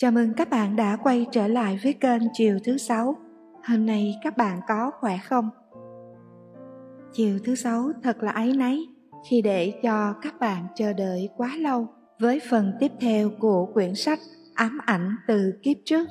Chào mừng các bạn đã quay trở lại với kênh Chiều thứ sáu. Hôm nay các bạn có khỏe không? Chiều thứ sáu thật là áy náy khi để cho các bạn chờ đợi quá lâu với phần tiếp theo của quyển sách Ám ảnh từ kiếp trước.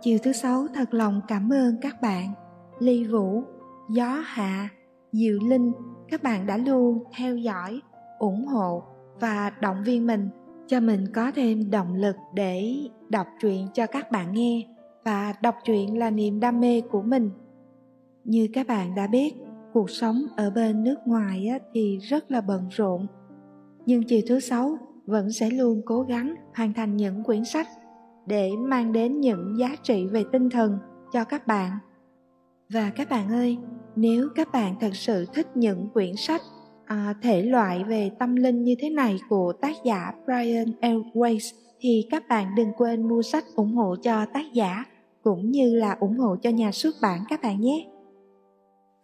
Chiều thứ sáu thật lòng cảm ơn các bạn Ly Vũ, Gió Hạ, Diệu Linh các bạn đã luôn theo dõi, ủng hộ và động viên mình cho mình có thêm động lực để đọc truyện cho các bạn nghe. Và đọc truyện là niềm đam mê của mình. Như các bạn đã biết, cuộc sống ở bên nước ngoài thì rất là bận rộn. Nhưng chiều thứ sáu vẫn sẽ luôn cố gắng hoàn thành những quyển sách để mang đến những giá trị về tinh thần cho các bạn. Và các bạn ơi, nếu các bạn thật sự thích những quyển sách à, thể loại về tâm linh như thế này của tác giả Brian L. Weiss thì các bạn đừng quên mua sách ủng hộ cho tác giả cũng như là ủng hộ cho nhà xuất bản các bạn nhé.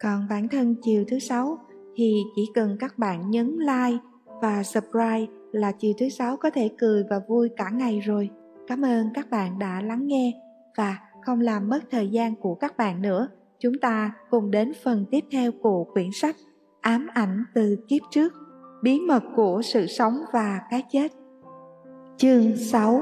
Còn bản thân chiều thứ sáu thì chỉ cần các bạn nhấn like và subscribe là chiều thứ sáu có thể cười và vui cả ngày rồi. Cảm ơn các bạn đã lắng nghe và không làm mất thời gian của các bạn nữa. Chúng ta cùng đến phần tiếp theo của quyển sách ám ảnh từ kiếp trước, bí mật của sự sống và cái chết. Chương 6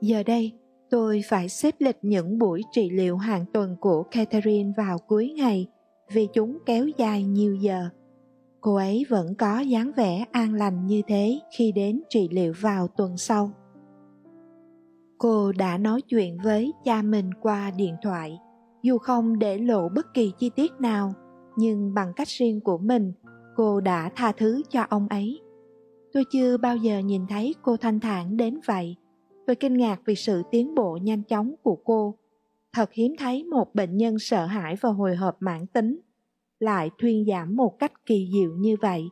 Giờ đây, tôi phải xếp lịch những buổi trị liệu hàng tuần của Catherine vào cuối ngày vì chúng kéo dài nhiều giờ. Cô ấy vẫn có dáng vẻ an lành như thế khi đến trị liệu vào tuần sau cô đã nói chuyện với cha mình qua điện thoại. Dù không để lộ bất kỳ chi tiết nào, nhưng bằng cách riêng của mình, cô đã tha thứ cho ông ấy. Tôi chưa bao giờ nhìn thấy cô thanh thản đến vậy. Tôi kinh ngạc vì sự tiến bộ nhanh chóng của cô. Thật hiếm thấy một bệnh nhân sợ hãi và hồi hộp mãn tính, lại thuyên giảm một cách kỳ diệu như vậy.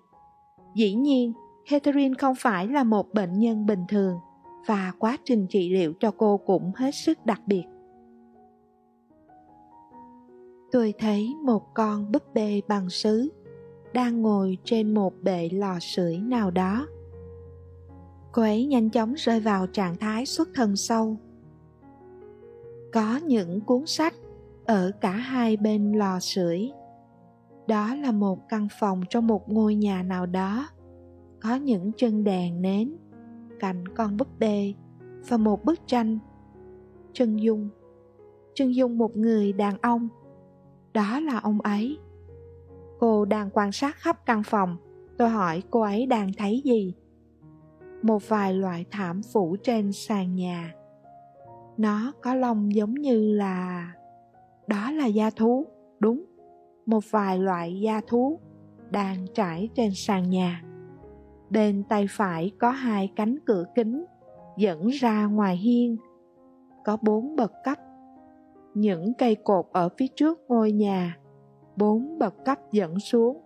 Dĩ nhiên, catherine không phải là một bệnh nhân bình thường và quá trình trị liệu cho cô cũng hết sức đặc biệt. Tôi thấy một con búp bê bằng sứ đang ngồi trên một bệ lò sưởi nào đó. Cô ấy nhanh chóng rơi vào trạng thái xuất thần sâu. Có những cuốn sách ở cả hai bên lò sưởi. Đó là một căn phòng trong một ngôi nhà nào đó. Có những chân đèn nến cạnh con búp bê và một bức tranh. Chân dung. Chân dung một người đàn ông. Đó là ông ấy. Cô đang quan sát khắp căn phòng. Tôi hỏi cô ấy đang thấy gì. Một vài loại thảm phủ trên sàn nhà. Nó có lông giống như là, đó là da thú, đúng. Một vài loại da thú đang trải trên sàn nhà bên tay phải có hai cánh cửa kính, dẫn ra ngoài hiên. Có bốn bậc cấp. Những cây cột ở phía trước ngôi nhà, bốn bậc cấp dẫn xuống.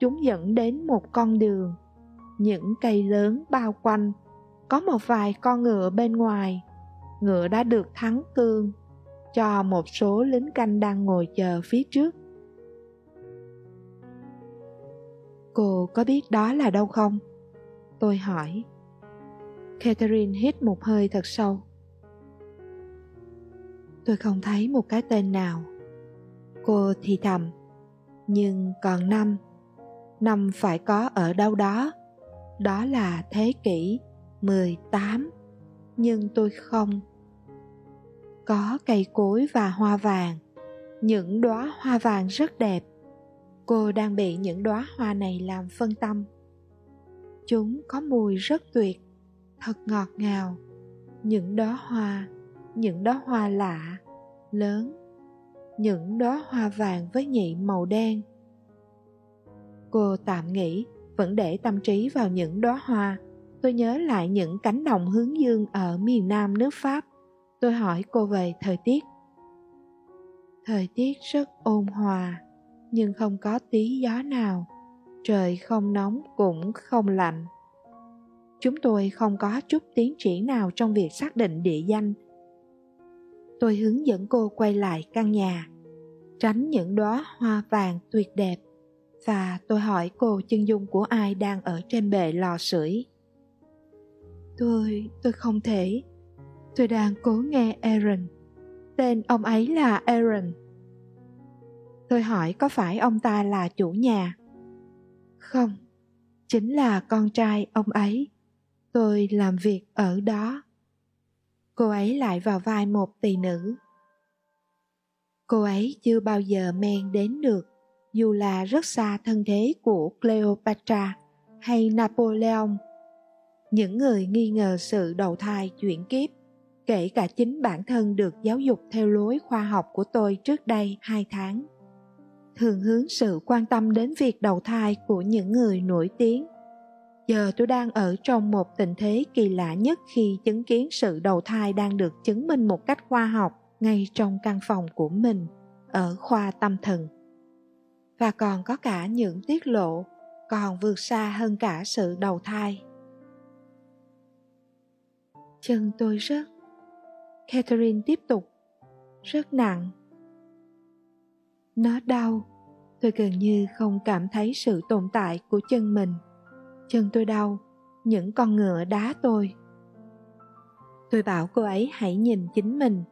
Chúng dẫn đến một con đường. Những cây lớn bao quanh. Có một vài con ngựa bên ngoài. Ngựa đã được thắng cương, cho một số lính canh đang ngồi chờ phía trước. Cô có biết đó là đâu không? Tôi hỏi. Catherine hít một hơi thật sâu. Tôi không thấy một cái tên nào. Cô thì thầm. Nhưng còn năm, năm phải có ở đâu đó. Đó là thế kỷ 18. Nhưng tôi không. Có cây cối và hoa vàng. Những đóa hoa vàng rất đẹp. Cô đang bị những đóa hoa này làm phân tâm chúng có mùi rất tuyệt, thật ngọt ngào. Những đóa hoa, những đóa hoa lạ, lớn. Những đóa hoa vàng với nhị màu đen. Cô tạm nghĩ, vẫn để tâm trí vào những đóa hoa. Tôi nhớ lại những cánh đồng hướng dương ở miền nam nước pháp. Tôi hỏi cô về thời tiết. Thời tiết rất ôn hòa, nhưng không có tí gió nào trời không nóng cũng không lạnh chúng tôi không có chút tiến triển nào trong việc xác định địa danh tôi hướng dẫn cô quay lại căn nhà tránh những đóa hoa vàng tuyệt đẹp và tôi hỏi cô chân dung của ai đang ở trên bệ lò sưởi. Tôi, tôi không thể. Tôi đang cố nghe Aaron. Tên ông ấy là Aaron. Tôi hỏi có phải ông ta là chủ nhà? Không, chính là con trai ông ấy. Tôi làm việc ở đó. Cô ấy lại vào vai một tỷ nữ. Cô ấy chưa bao giờ men đến được, dù là rất xa thân thế của Cleopatra hay Napoleon. Những người nghi ngờ sự đầu thai chuyển kiếp, kể cả chính bản thân được giáo dục theo lối khoa học của tôi trước đây hai tháng thường hướng sự quan tâm đến việc đầu thai của những người nổi tiếng. Giờ tôi đang ở trong một tình thế kỳ lạ nhất khi chứng kiến sự đầu thai đang được chứng minh một cách khoa học ngay trong căn phòng của mình, ở khoa tâm thần. Và còn có cả những tiết lộ còn vượt xa hơn cả sự đầu thai. Chân tôi rất catherine tiếp tục. Rất nặng nó đau. Tôi gần như không cảm thấy sự tồn tại của chân mình. Chân tôi đau. Những con ngựa đá tôi. Tôi bảo cô ấy hãy nhìn chính mình.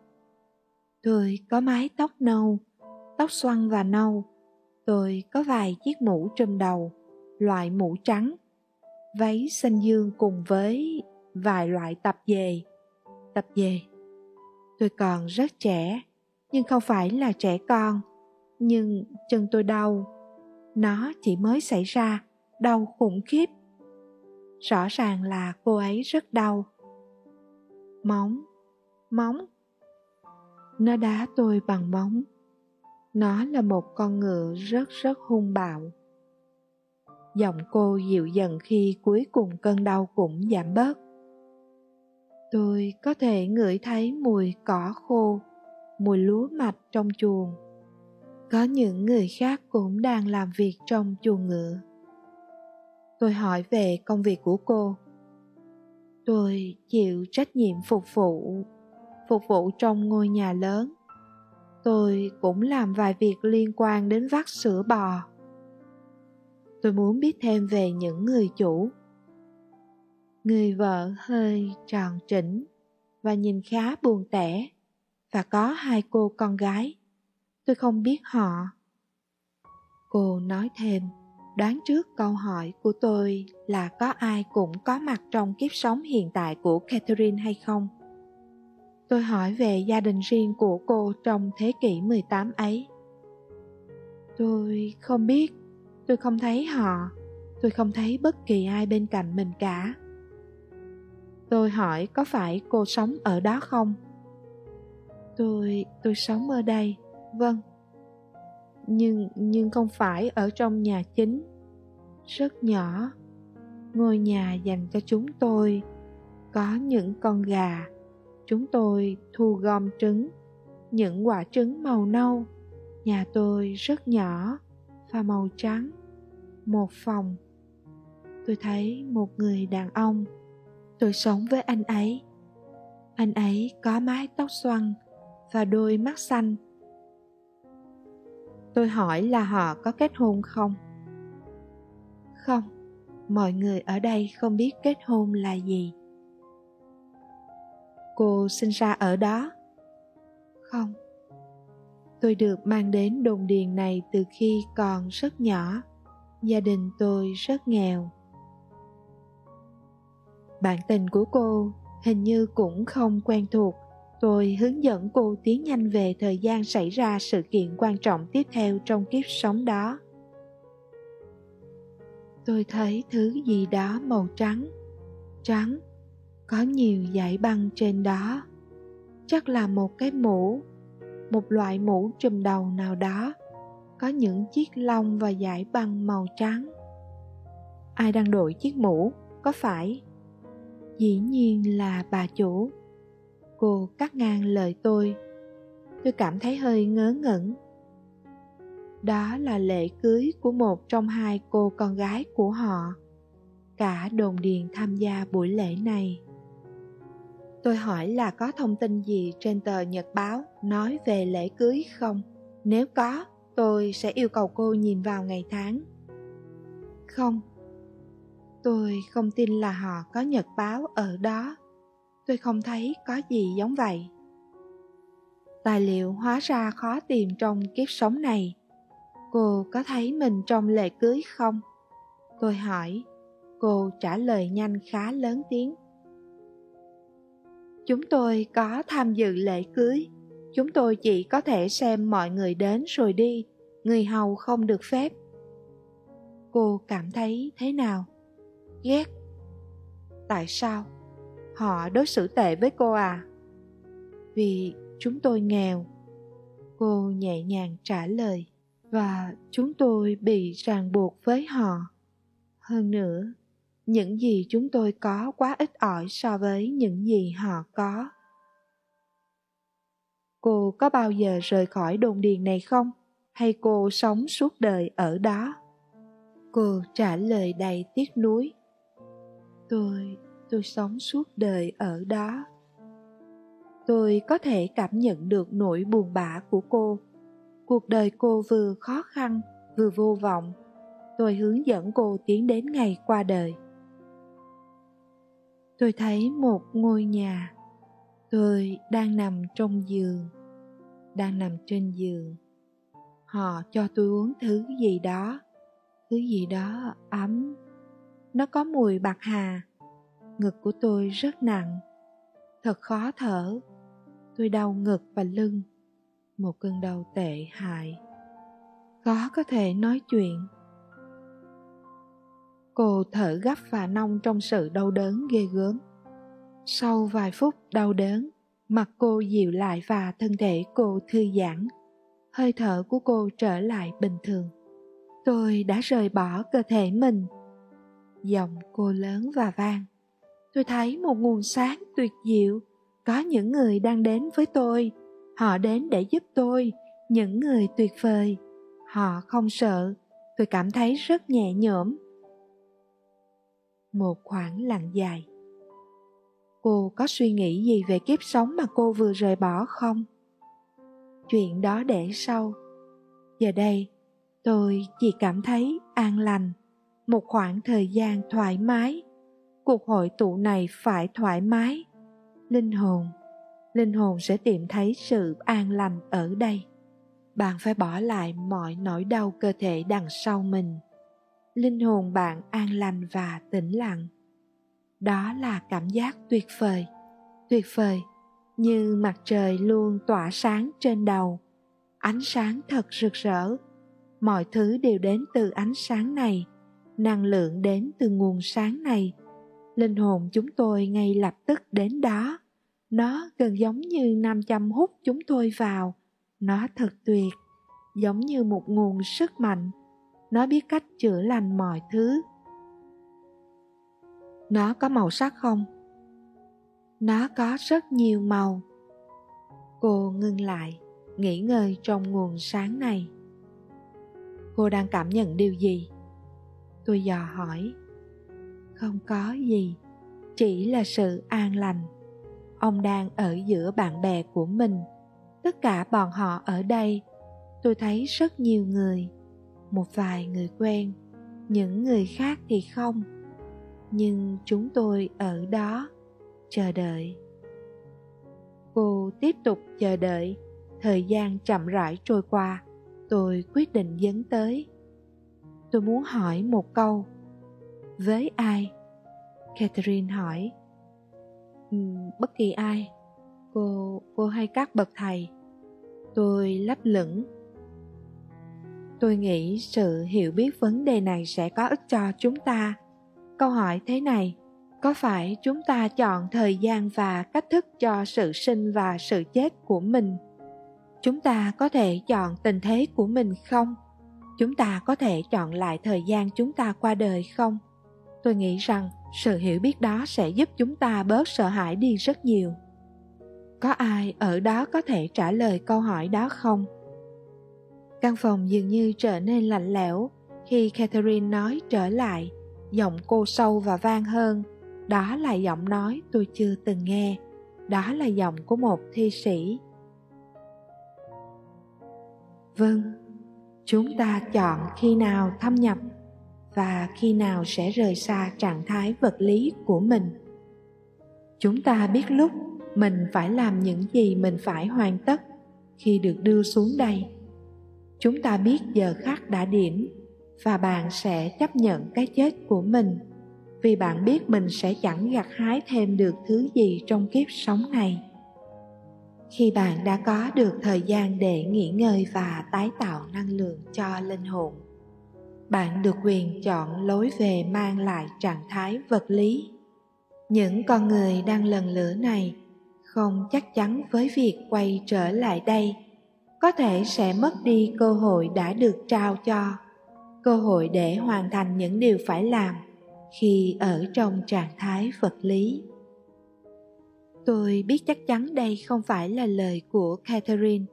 Tôi có mái tóc nâu, tóc xoăn và nâu. Tôi có vài chiếc mũ trùm đầu, loại mũ trắng. Váy xanh dương cùng với vài loại tập dề. Tập dề? Tôi còn rất trẻ, nhưng không phải là trẻ con nhưng chân tôi đau. Nó chỉ mới xảy ra, đau khủng khiếp. Rõ ràng là cô ấy rất đau. Móng móng. Nó đá tôi bằng móng. Nó là một con ngựa rất rất hung bạo. Giọng cô dịu dần khi cuối cùng cơn đau cũng giảm bớt. Tôi có thể ngửi thấy mùi cỏ khô, mùi lúa mạch trong chuồng có những người khác cũng đang làm việc trong chuồng ngựa. Tôi hỏi về công việc của cô. Tôi chịu trách nhiệm phục vụ phục vụ trong ngôi nhà lớn. Tôi cũng làm vài việc liên quan đến vắt sữa bò. Tôi muốn biết thêm về những người chủ. Người vợ hơi tròn trĩnh và nhìn khá buồn tẻ, và có hai cô con gái tôi không biết họ cô nói thêm đoán trước câu hỏi của tôi là có ai cũng có mặt trong kiếp sống hiện tại của Catherine hay không. Tôi hỏi về gia đình riêng của cô trong thế kỷ 18 ấy. Tôi không biết, tôi không thấy họ, tôi không thấy bất kỳ ai bên cạnh mình cả. Tôi hỏi có phải cô sống ở đó không? Tôi, tôi sống ở đây vâng. Nhưng nhưng không phải ở trong nhà chính. Rất nhỏ. Ngôi nhà dành cho chúng tôi. Có những con gà. Chúng tôi thu gom trứng. Những quả trứng màu nâu. Nhà tôi rất nhỏ và màu trắng. Một phòng. Tôi thấy một người đàn ông. Tôi sống với anh ấy. Anh ấy có mái tóc xoăn và đôi mắt xanh tôi hỏi là họ có kết hôn không? Không, mọi người ở đây không biết kết hôn là gì. Cô sinh ra ở đó? Không. Tôi được mang đến đồn điền này từ khi còn rất nhỏ. Gia đình tôi rất nghèo. Bạn tình của cô hình như cũng không quen thuộc Tôi hướng dẫn cô tiến nhanh về thời gian xảy ra sự kiện quan trọng tiếp theo trong kiếp sống đó. Tôi thấy thứ gì đó màu trắng, trắng, có nhiều dải băng trên đó. Chắc là một cái mũ, một loại mũ trùm đầu nào đó, có những chiếc lông và dải băng màu trắng. Ai đang đội chiếc mũ, có phải? Dĩ nhiên là bà chủ cô cắt ngang lời tôi. Tôi cảm thấy hơi ngớ ngẩn. Đó là lễ cưới của một trong hai cô con gái của họ. Cả đồn điền tham gia buổi lễ này. Tôi hỏi là có thông tin gì trên tờ nhật báo nói về lễ cưới không? Nếu có, tôi sẽ yêu cầu cô nhìn vào ngày tháng. Không. Tôi không tin là họ có nhật báo ở đó tôi không thấy có gì giống vậy. Tài liệu hóa ra khó tìm trong kiếp sống này. Cô có thấy mình trong lễ cưới không? Tôi hỏi. Cô trả lời nhanh khá lớn tiếng. Chúng tôi có tham dự lễ cưới. Chúng tôi chỉ có thể xem mọi người đến rồi đi. Người hầu không được phép. Cô cảm thấy thế nào? Ghét. Tại sao? Họ đối xử tệ với cô à? Vì chúng tôi nghèo. Cô nhẹ nhàng trả lời, và chúng tôi bị ràng buộc với họ. Hơn nữa, những gì chúng tôi có quá ít ỏi so với những gì họ có. Cô có bao giờ rời khỏi đồn điền này không? Hay cô sống suốt đời ở đó? Cô trả lời đầy tiếc nuối. Tôi tôi sống suốt đời ở đó. Tôi có thể cảm nhận được nỗi buồn bã của cô. Cuộc đời cô vừa khó khăn, vừa vô vọng. Tôi hướng dẫn cô tiến đến ngày qua đời. Tôi thấy một ngôi nhà. Tôi đang nằm trong giường, đang nằm trên giường. Họ cho tôi uống thứ gì đó, thứ gì đó ấm. Nó có mùi bạc hà ngực của tôi rất nặng. Thật khó thở. Tôi đau ngực và lưng. Một cơn đau tệ hại. Khó có thể nói chuyện. Cô thở gấp và nong trong sự đau đớn ghê gớm. Sau vài phút đau đớn, mặt cô dịu lại và thân thể cô thư giãn. Hơi thở của cô trở lại bình thường. Tôi đã rời bỏ cơ thể mình. Giọng cô lớn và vang tôi thấy một nguồn sáng tuyệt diệu. Có những người đang đến với tôi. Họ đến để giúp tôi. Những người tuyệt vời. Họ không sợ. Tôi cảm thấy rất nhẹ nhõm. Một khoảng lặng dài. Cô có suy nghĩ gì về kiếp sống mà cô vừa rời bỏ không? Chuyện đó để sau. Giờ đây, tôi chỉ cảm thấy an lành. Một khoảng thời gian thoải mái cuộc hội tụ này phải thoải mái. Linh hồn linh hồn sẽ tìm thấy sự an lành ở đây. Bạn phải bỏ lại mọi nỗi đau cơ thể đằng sau mình. Linh hồn bạn an lành và tĩnh lặng. Đó là cảm giác tuyệt vời. Tuyệt vời, như mặt trời luôn tỏa sáng trên đầu. Ánh sáng thật rực rỡ. Mọi thứ đều đến từ ánh sáng này. Năng lượng đến từ nguồn sáng này linh hồn chúng tôi ngay lập tức đến đó. Nó gần giống như nam châm hút chúng tôi vào. Nó thật tuyệt, giống như một nguồn sức mạnh. Nó biết cách chữa lành mọi thứ. Nó có màu sắc không? Nó có rất nhiều màu. Cô ngưng lại, nghỉ ngơi trong nguồn sáng này. Cô đang cảm nhận điều gì? Tôi dò hỏi không có gì, chỉ là sự an lành. Ông đang ở giữa bạn bè của mình. Tất cả bọn họ ở đây, tôi thấy rất nhiều người, một vài người quen, những người khác thì không. Nhưng chúng tôi ở đó, chờ đợi. Cô tiếp tục chờ đợi. Thời gian chậm rãi trôi qua, tôi quyết định dấn tới. Tôi muốn hỏi một câu với ai? Catherine hỏi. Um, bất kỳ ai. Cô cô hay các bậc thầy. Tôi lấp lửng. Tôi nghĩ sự hiểu biết vấn đề này sẽ có ích cho chúng ta. Câu hỏi thế này có phải chúng ta chọn thời gian và cách thức cho sự sinh và sự chết của mình? Chúng ta có thể chọn tình thế của mình không? Chúng ta có thể chọn lại thời gian chúng ta qua đời không? Tôi nghĩ rằng sự hiểu biết đó sẽ giúp chúng ta bớt sợ hãi đi rất nhiều. Có ai ở đó có thể trả lời câu hỏi đó không? Căn phòng dường như trở nên lạnh lẽo khi catherine nói trở lại, giọng cô sâu và vang hơn. Đó là giọng nói tôi chưa từng nghe. Đó là giọng của một thi sĩ. Vâng chúng ta chọn khi nào thâm nhập? Và khi nào sẽ rời xa trạng thái vật lý của mình? Chúng ta biết lúc mình phải làm những gì mình phải hoàn tất khi được đưa xuống đây. Chúng ta biết giờ khắc đã điểm và bạn sẽ chấp nhận cái chết của mình vì bạn biết mình sẽ chẳng gặt hái thêm được thứ gì trong kiếp sống này. Khi bạn đã có được thời gian để nghỉ ngơi và tái tạo năng lượng cho linh hồn bạn được quyền chọn lối về mang lại trạng thái vật lý. Những con người đang lần lửa này không chắc chắn với việc quay trở lại đây, có thể sẽ mất đi cơ hội đã được trao cho, cơ hội để hoàn thành những điều phải làm khi ở trong trạng thái vật lý. Tôi biết chắc chắn đây không phải là lời của catherine.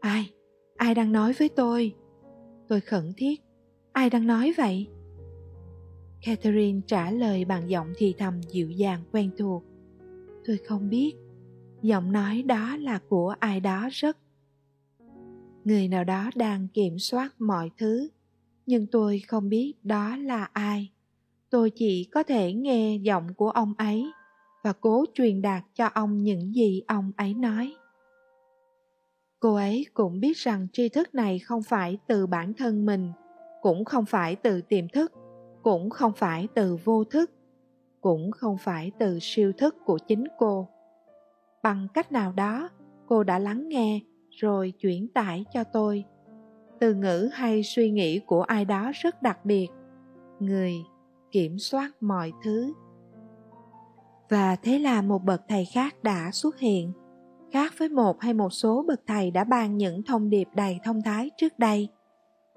Ai ai đang nói với tôi? Tôi khẩn thiết ai đang nói vậy? Catherine trả lời bằng giọng thì thầm dịu dàng quen thuộc. Tôi không biết. Giọng nói đó là của ai đó rất. Người nào đó đang kiểm soát mọi thứ, nhưng tôi không biết đó là ai. Tôi chỉ có thể nghe giọng của ông ấy và cố truyền đạt cho ông những gì ông ấy nói. Cô ấy cũng biết rằng tri thức này không phải từ bản thân mình cũng không phải từ tiềm thức, cũng không phải từ vô thức, cũng không phải từ siêu thức của chính cô. Bằng cách nào đó, cô đã lắng nghe rồi chuyển tải cho tôi. Từ ngữ hay suy nghĩ của ai đó rất đặc biệt. Người kiểm soát mọi thứ. Và thế là một bậc thầy khác đã xuất hiện, khác với một hay một số bậc thầy đã ban những thông điệp đầy thông thái trước đây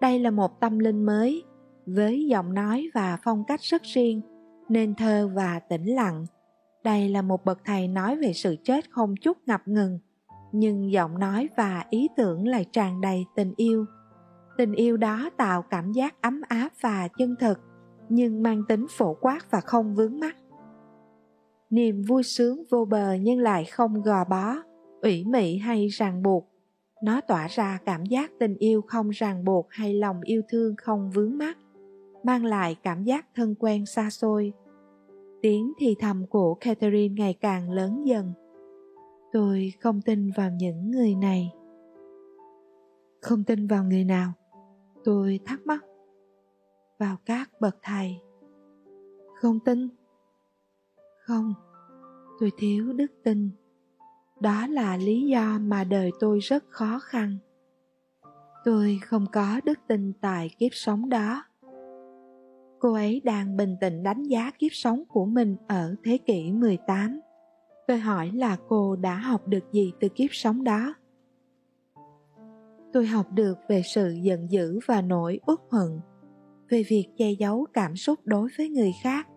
đây là một tâm linh mới, với giọng nói và phong cách rất riêng, nên thơ và tĩnh lặng. Đây là một bậc thầy nói về sự chết không chút ngập ngừng, nhưng giọng nói và ý tưởng lại tràn đầy tình yêu. Tình yêu đó tạo cảm giác ấm áp và chân thực, nhưng mang tính phổ quát và không vướng mắt niềm vui sướng vô bờ nhưng lại không gò bó, ủy mị hay ràng buộc nó tỏa ra cảm giác tình yêu không ràng buộc hay lòng yêu thương không vướng mắc, mang lại cảm giác thân quen xa xôi. Tiếng thì thầm của catherine ngày càng lớn dần. Tôi không tin vào những người này. Không tin vào người nào tôi thắc mắc. Vào các bậc thầy. Không tin. Không tôi thiếu đức tin đó là lý do mà đời tôi rất khó khăn tôi không có đức tin tại kiếp sống đó cô ấy đang bình tĩnh đánh giá kiếp sống của mình ở thế kỷ 18. Tôi hỏi là cô đã học được gì từ kiếp sống đó? Tôi học được về sự giận dữ và nỗi uất hận, về việc che giấu cảm xúc đối với người khác.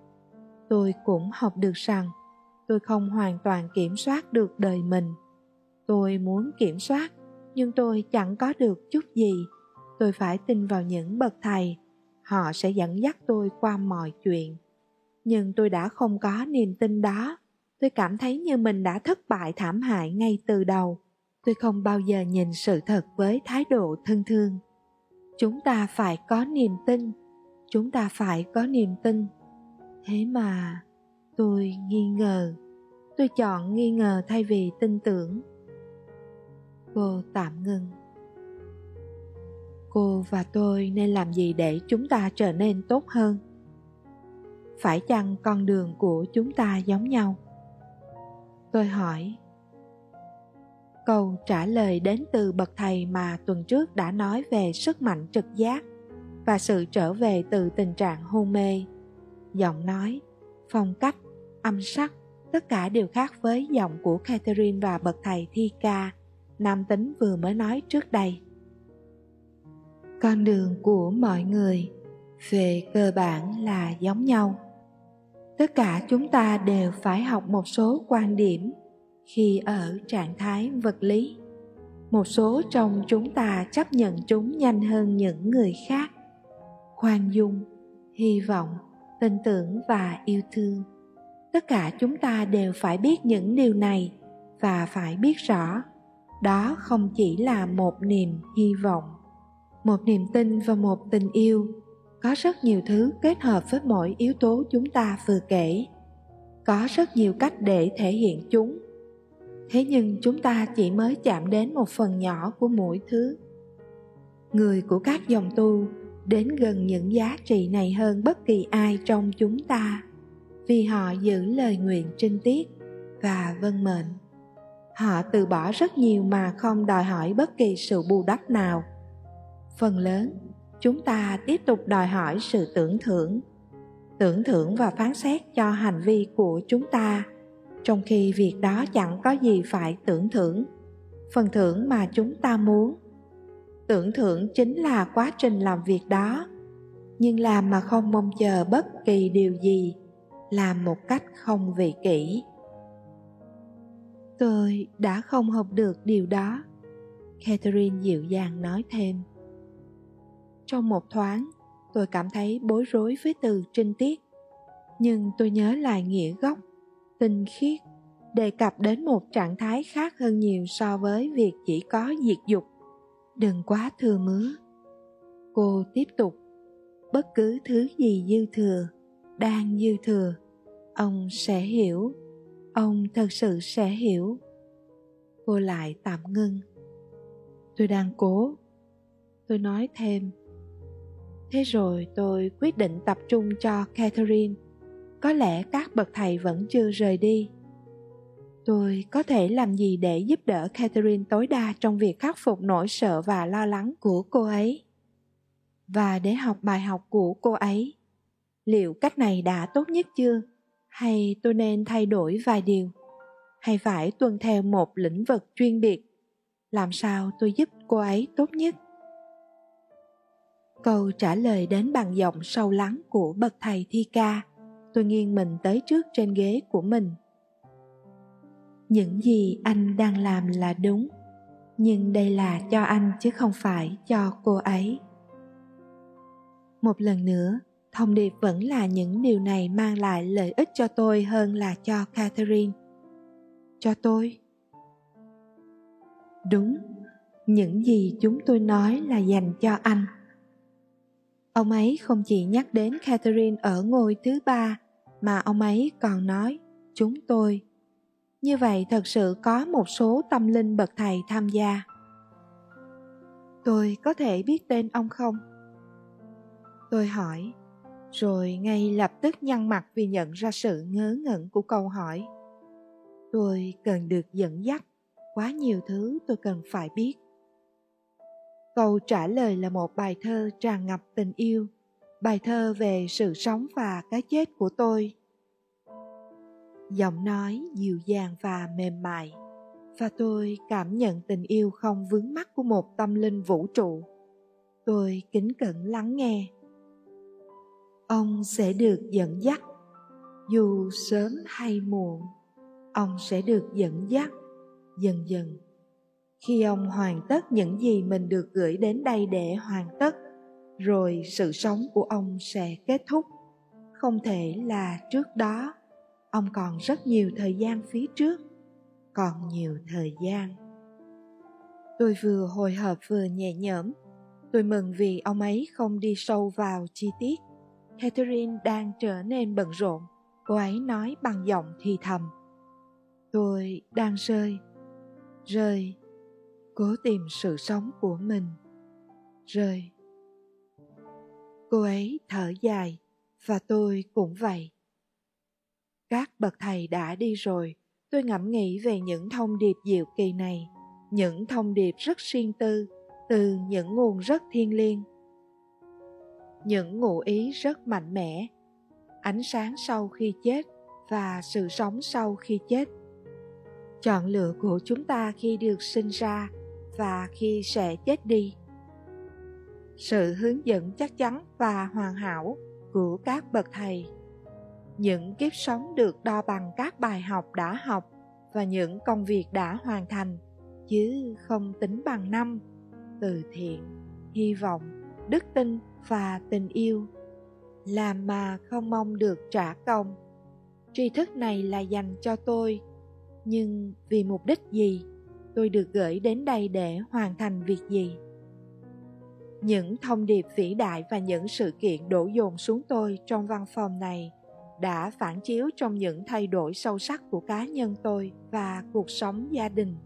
Tôi cũng học được rằng tôi không hoàn toàn kiểm soát được đời mình. Tôi muốn kiểm soát, nhưng tôi chẳng có được chút gì. Tôi phải tin vào những bậc thầy. Họ sẽ dẫn dắt tôi qua mọi chuyện. Nhưng tôi đã không có niềm tin đó. Tôi cảm thấy như mình đã thất bại thảm hại ngay từ đầu. Tôi không bao giờ nhìn sự thật với thái độ thân thương. Chúng ta phải có niềm tin. Chúng ta phải có niềm tin. Thế mà tôi nghi ngờ tôi chọn nghi ngờ thay vì tin tưởng. Cô tạm ngừng. Cô và tôi nên làm gì để chúng ta trở nên tốt hơn? Phải chăng con đường của chúng ta giống nhau? Tôi hỏi. Câu trả lời đến từ bậc thầy mà tuần trước đã nói về sức mạnh trực giác và sự trở về từ tình trạng hôn mê. Giọng nói, phong cách, âm sắc tất cả đều khác với giọng của catherine và bậc thầy thi ca nam tính vừa mới nói trước đây. Con đường của mọi người về cơ bản là giống nhau. Tất cả chúng ta đều phải học một số quan điểm khi ở trạng thái vật lý. Một số trong chúng ta chấp nhận chúng nhanh hơn những người khác. Khoan dung, hy vọng, tin tưởng và yêu thương tất cả chúng ta đều phải biết những điều này và phải biết rõ, đó không chỉ là một niềm hy vọng. Một niềm tin và một tình yêu, có rất nhiều thứ kết hợp với mỗi yếu tố chúng ta vừa kể. Có rất nhiều cách để thể hiện chúng. Thế nhưng chúng ta chỉ mới chạm đến một phần nhỏ của mỗi thứ. Người của các dòng tu đến gần những giá trị này hơn bất kỳ ai trong chúng ta vì họ giữ lời nguyện trinh tiết và vân mệnh. Họ từ bỏ rất nhiều mà không đòi hỏi bất kỳ sự bù đắp nào. Phần lớn, chúng ta tiếp tục đòi hỏi sự tưởng thưởng. Tưởng thưởng và phán xét cho hành vi của chúng ta, trong khi việc đó chẳng có gì phải tưởng thưởng. Phần thưởng mà chúng ta muốn. Tưởng thưởng chính là quá trình làm việc đó, nhưng làm mà không mong chờ bất kỳ điều gì làm một cách không vị kỷ. Tôi đã không học được điều đó, catherine dịu dàng nói thêm. Trong một thoáng, tôi cảm thấy bối rối với từ trinh tiết, nhưng tôi nhớ lại nghĩa gốc, tinh khiết, đề cập đến một trạng thái khác hơn nhiều so với việc chỉ có diệt dục. Đừng quá thừa mứa cô tiếp tục, bất cứ thứ gì dư thừa, đang dư thừa ông sẽ hiểu. Ông thật sự sẽ hiểu. Cô lại tạm ngưng. Tôi đang cố. Tôi nói thêm. Thế rồi tôi quyết định tập trung cho catherine. Có lẽ các bậc thầy vẫn chưa rời đi. Tôi có thể làm gì để giúp đỡ catherine tối đa trong việc khắc phục nỗi sợ và lo lắng của cô ấy? Và để học bài học của cô ấy, liệu cách này đã tốt nhất chưa? Hay tôi nên thay đổi vài điều? Hay phải tuân theo một lĩnh vực chuyên biệt? Làm sao tôi giúp cô ấy tốt nhất? Câu trả lời đến bằng giọng sâu lắng của bậc thầy thi ca. Tôi nghiêng mình tới trước trên ghế của mình. Những gì anh đang làm là đúng, nhưng đây là cho anh chứ không phải cho cô ấy. Một lần nữa thông điệp vẫn là những điều này mang lại lợi ích cho tôi hơn là cho catherine. Cho tôi. Đúng, những gì chúng tôi nói là dành cho anh. Ông ấy không chỉ nhắc đến catherine ở ngôi thứ ba, mà ông ấy còn nói, chúng tôi. Như vậy thật sự có một số tâm linh bậc thầy tham gia. Tôi có thể biết tên ông không? Tôi hỏi rồi ngay lập tức nhăn mặt vì nhận ra sự ngớ ngẩn của câu hỏi. Tôi cần được dẫn dắt, quá nhiều thứ tôi cần phải biết. Câu trả lời là một bài thơ tràn ngập tình yêu, bài thơ về sự sống và cái chết của tôi. Giọng nói dịu dàng và mềm mại, và tôi cảm nhận tình yêu không vướng mắc của một tâm linh vũ trụ. Tôi kính cẩn lắng nghe ông sẽ được dẫn dắt. Dù sớm hay muộn, ông sẽ được dẫn dắt, dần dần. Khi ông hoàn tất những gì mình được gửi đến đây để hoàn tất, rồi sự sống của ông sẽ kết thúc. Không thể là trước đó, ông còn rất nhiều thời gian phía trước, còn nhiều thời gian. Tôi vừa hồi hộp vừa nhẹ nhõm. Tôi mừng vì ông ấy không đi sâu vào chi tiết catherine đang trở nên bận rộn. Cô ấy nói bằng giọng thì thầm. Tôi đang rơi. Rơi. Cố tìm sự sống của mình. Rơi. Cô ấy thở dài, và tôi cũng vậy. Các bậc thầy đã đi rồi. Tôi ngẫm nghĩ về những thông điệp diệu kỳ này. Những thông điệp rất riêng tư, từ những nguồn rất thiêng liêng những ngụ ý rất mạnh mẽ. Ánh sáng sau khi chết và sự sống sau khi chết. Chọn lựa của chúng ta khi được sinh ra và khi sẽ chết đi. Sự hướng dẫn chắc chắn và hoàn hảo của các bậc thầy. Những kiếp sống được đo bằng các bài học đã học và những công việc đã hoàn thành, chứ không tính bằng năm. Từ thiện, hy vọng, đức tin và tình yêu. Làm mà không mong được trả công. Tri thức này là dành cho tôi, nhưng vì mục đích gì tôi được gửi đến đây để hoàn thành việc gì? Những thông điệp vĩ đại và những sự kiện đổ dồn xuống tôi trong văn phòng này đã phản chiếu trong những thay đổi sâu sắc của cá nhân tôi và cuộc sống gia đình.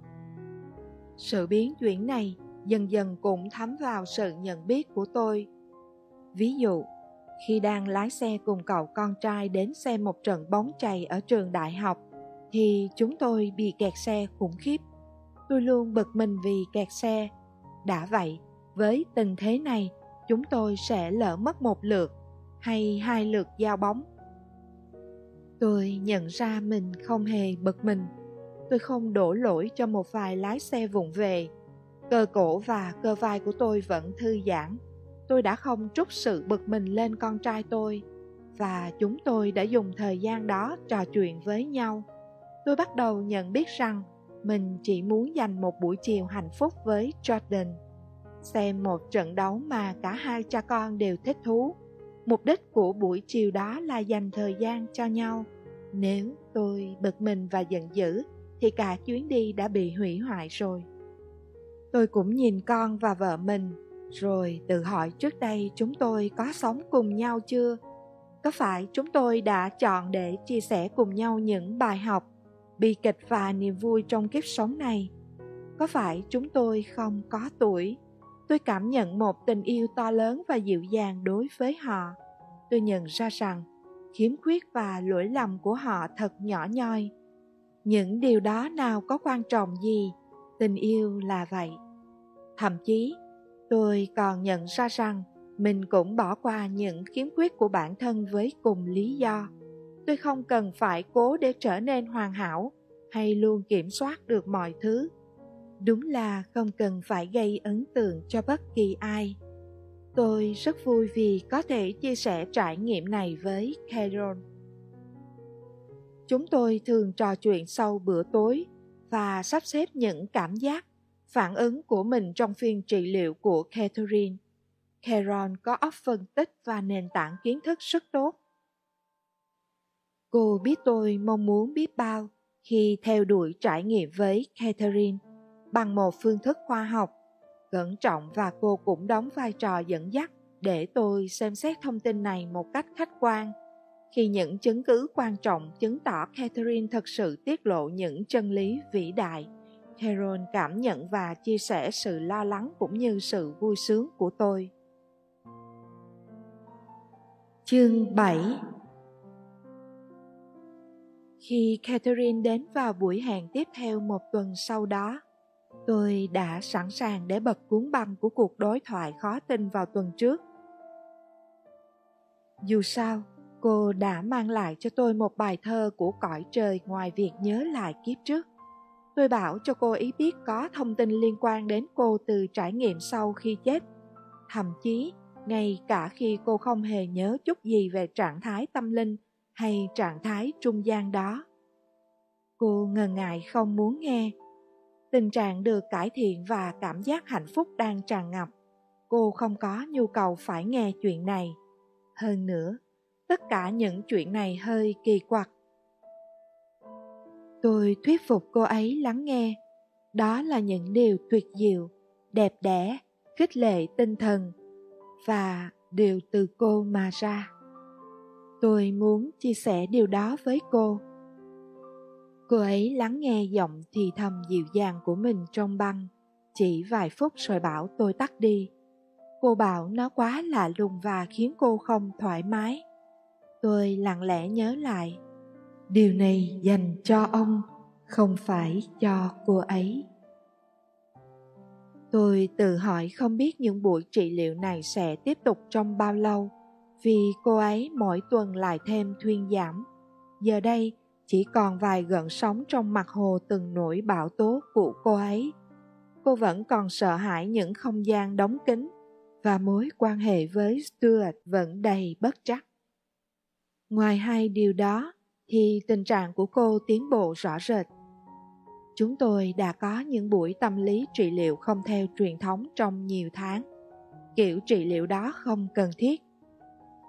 Sự biến chuyển này dần dần cũng thấm vào sự nhận biết của tôi ví dụ, khi đang lái xe cùng cậu con trai đến xem một trận bóng chày ở trường đại học, thì chúng tôi bị kẹt xe khủng khiếp. Tôi luôn bực mình vì kẹt xe. Đã vậy, với tình thế này, chúng tôi sẽ lỡ mất một lượt hay hai lượt giao bóng. Tôi nhận ra mình không hề bực mình. Tôi không đổ lỗi cho một vài lái xe vụng về. Cơ cổ và cơ vai của tôi vẫn thư giãn tôi đã không trút sự bực mình lên con trai tôi, và chúng tôi đã dùng thời gian đó trò chuyện với nhau. Tôi bắt đầu nhận biết rằng mình chỉ muốn dành một buổi chiều hạnh phúc với jordan, xem một trận đấu mà cả hai cha con đều thích thú. Mục đích của buổi chiều đó là dành thời gian cho nhau. Nếu tôi bực mình và giận dữ, thì cả chuyến đi đã bị hủy hoại rồi. Tôi cũng nhìn con và vợ mình rồi tự hỏi trước đây chúng tôi có sống cùng nhau chưa? Có phải chúng tôi đã chọn để chia sẻ cùng nhau những bài học, bi kịch và niềm vui trong kiếp sống này? Có phải chúng tôi không có tuổi? Tôi cảm nhận một tình yêu to lớn và dịu dàng đối với họ. Tôi nhận ra rằng khiếm khuyết và lỗi lầm của họ thật nhỏ nhoi. Những điều đó nào có quan trọng gì? Tình yêu là vậy. Thậm chí tôi còn nhận ra rằng mình cũng bỏ qua những khiếm khuyết của bản thân với cùng lý do. Tôi không cần phải cố để trở nên hoàn hảo hay luôn kiểm soát được mọi thứ. Đúng là không cần phải gây ấn tượng cho bất kỳ ai. Tôi rất vui vì có thể chia sẻ trải nghiệm này với carol. Chúng tôi thường trò chuyện sau bữa tối và sắp xếp những cảm giác phản ứng của mình trong phiên trị liệu của catherine. Caron có óc phân tích và nền tảng kiến thức rất tốt. Cô biết tôi mong muốn biết bao khi theo đuổi trải nghiệm với catherine bằng một phương thức khoa học. Cẩn trọng và cô cũng đóng vai trò dẫn dắt để tôi xem xét thông tin này một cách khách quan. Khi những chứng cứ quan trọng chứng tỏ catherine thật sự tiết lộ những chân lý vĩ đại Heron cảm nhận và chia sẻ sự lo lắng cũng như sự vui sướng của tôi. Chương 7 khi catherine đến vào buổi hẹn tiếp theo một tuần sau đó, tôi đã sẵn sàng để bật cuốn băng của cuộc đối thoại khó tin vào tuần trước. Dù sao, cô đã mang lại cho tôi một bài thơ của cõi trời ngoài việc nhớ lại kiếp trước tôi bảo cho cô ý biết có thông tin liên quan đến cô từ trải nghiệm sau khi chết. Thậm chí, ngay cả khi cô không hề nhớ chút gì về trạng thái tâm linh hay trạng thái trung gian đó. Cô ngần ngại không muốn nghe. Tình trạng được cải thiện và cảm giác hạnh phúc đang tràn ngập. Cô không có nhu cầu phải nghe chuyện này. Hơn nữa, tất cả những chuyện này hơi kỳ quặc tôi thuyết phục cô ấy lắng nghe. Đó là những điều tuyệt diệu, đẹp đẽ, khích lệ tinh thần và đều từ cô mà ra. Tôi muốn chia sẻ điều đó với cô. Cô ấy lắng nghe giọng thì thầm dịu dàng của mình trong băng. Chỉ vài phút rồi bảo tôi tắt đi. Cô bảo nó quá lạ lùng và khiến cô không thoải mái. Tôi lặng lẽ nhớ lại điều này dành cho ông, không phải cho cô ấy. Tôi tự hỏi không biết những buổi trị liệu này sẽ tiếp tục trong bao lâu, vì cô ấy mỗi tuần lại thêm thuyên giảm. Giờ đây, chỉ còn vài gợn sóng trong mặt hồ từng nổi bão tố của cô ấy. Cô vẫn còn sợ hãi những không gian đóng kín, và mối quan hệ với stuart vẫn đầy bất trắc. Ngoài hai điều đó thì tình trạng của cô tiến bộ rõ rệt. Chúng tôi đã có những buổi tâm lý trị liệu không theo truyền thống trong nhiều tháng. Kiểu trị liệu đó không cần thiết.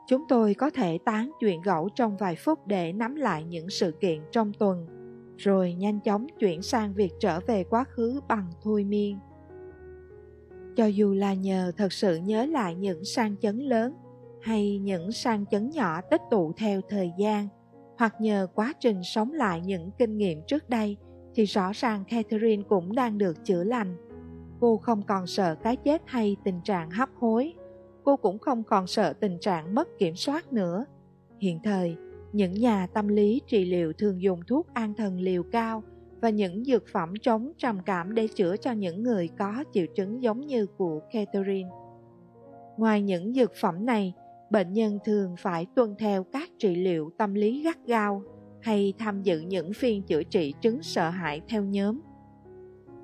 Chúng tôi có thể tán chuyện gẫu trong vài phút để nắm lại những sự kiện trong tuần, rồi nhanh chóng chuyển sang việc trở về quá khứ bằng thôi miên. Cho dù là nhờ thật sự nhớ lại những sang chấn lớn hay những sang chấn nhỏ tích tụ theo thời gian hoặc nhờ quá trình sống lại những kinh nghiệm trước đây thì rõ ràng Catherine cũng đang được chữa lành. Cô không còn sợ cái chết hay tình trạng hấp hối. Cô cũng không còn sợ tình trạng mất kiểm soát nữa. Hiện thời, những nhà tâm lý trị liệu thường dùng thuốc an thần liều cao và những dược phẩm chống trầm cảm để chữa cho những người có triệu chứng giống như của Catherine. Ngoài những dược phẩm này, bệnh nhân thường phải tuân theo các trị liệu tâm lý gắt gao hay tham dự những phiên chữa trị chứng sợ hãi theo nhóm.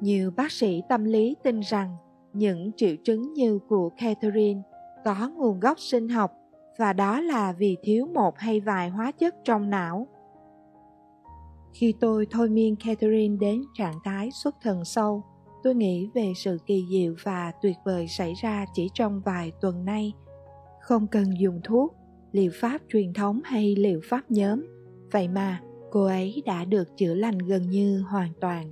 Nhiều bác sĩ tâm lý tin rằng những triệu chứng như của Catherine có nguồn gốc sinh học và đó là vì thiếu một hay vài hóa chất trong não. Khi tôi thôi miên Catherine đến trạng thái xuất thần sâu, tôi nghĩ về sự kỳ diệu và tuyệt vời xảy ra chỉ trong vài tuần nay. Không cần dùng thuốc, liệu pháp truyền thống hay liệu pháp nhóm, vậy mà cô ấy đã được chữa lành gần như hoàn toàn.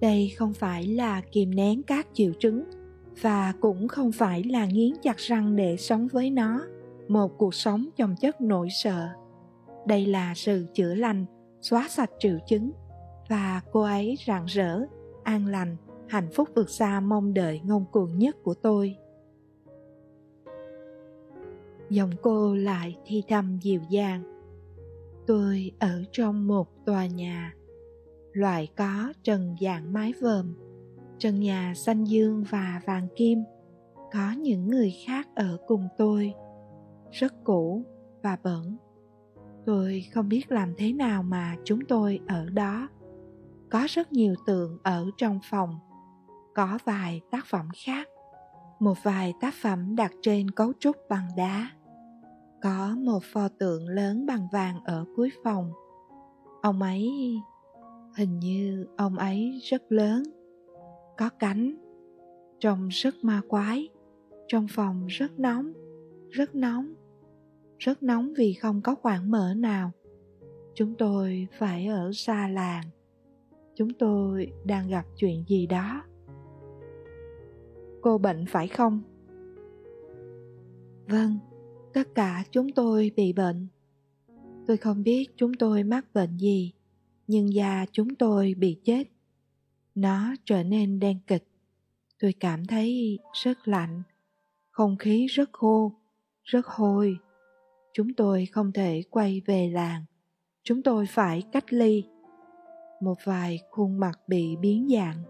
Đây không phải là kìm nén các triệu chứng và cũng không phải là nghiến chặt răng để sống với nó, một cuộc sống trong chất nỗi sợ. Đây là sự chữa lành xóa sạch triệu chứng và cô ấy rạng rỡ an lành hạnh phúc vượt xa mong đợi ngông cuồng nhất của tôi giọng cô lại thi thầm dịu dàng. Tôi ở trong một tòa nhà loại có trần dạng mái vòm, trần nhà xanh dương và vàng kim. Có những người khác ở cùng tôi, rất cũ và bẩn. Tôi không biết làm thế nào mà chúng tôi ở đó. Có rất nhiều tượng ở trong phòng, có vài tác phẩm khác, một vài tác phẩm đặt trên cấu trúc bằng đá có một pho tượng lớn bằng vàng ở cuối phòng. Ông ấy, hình như ông ấy rất lớn, có cánh, trông rất ma quái, trong phòng rất nóng rất nóng rất nóng vì không có khoảng mở nào. Chúng tôi phải ở xa làng. Chúng tôi đang gặp chuyện gì đó. Cô bệnh phải không? Vâng tất cả chúng tôi bị bệnh. Tôi không biết chúng tôi mắc bệnh gì, nhưng da chúng tôi bị chết. Nó trở nên đen kịch. Tôi cảm thấy rất lạnh, không khí rất khô, rất hôi. Chúng tôi không thể quay về làng. Chúng tôi phải cách ly. Một vài khuôn mặt bị biến dạng.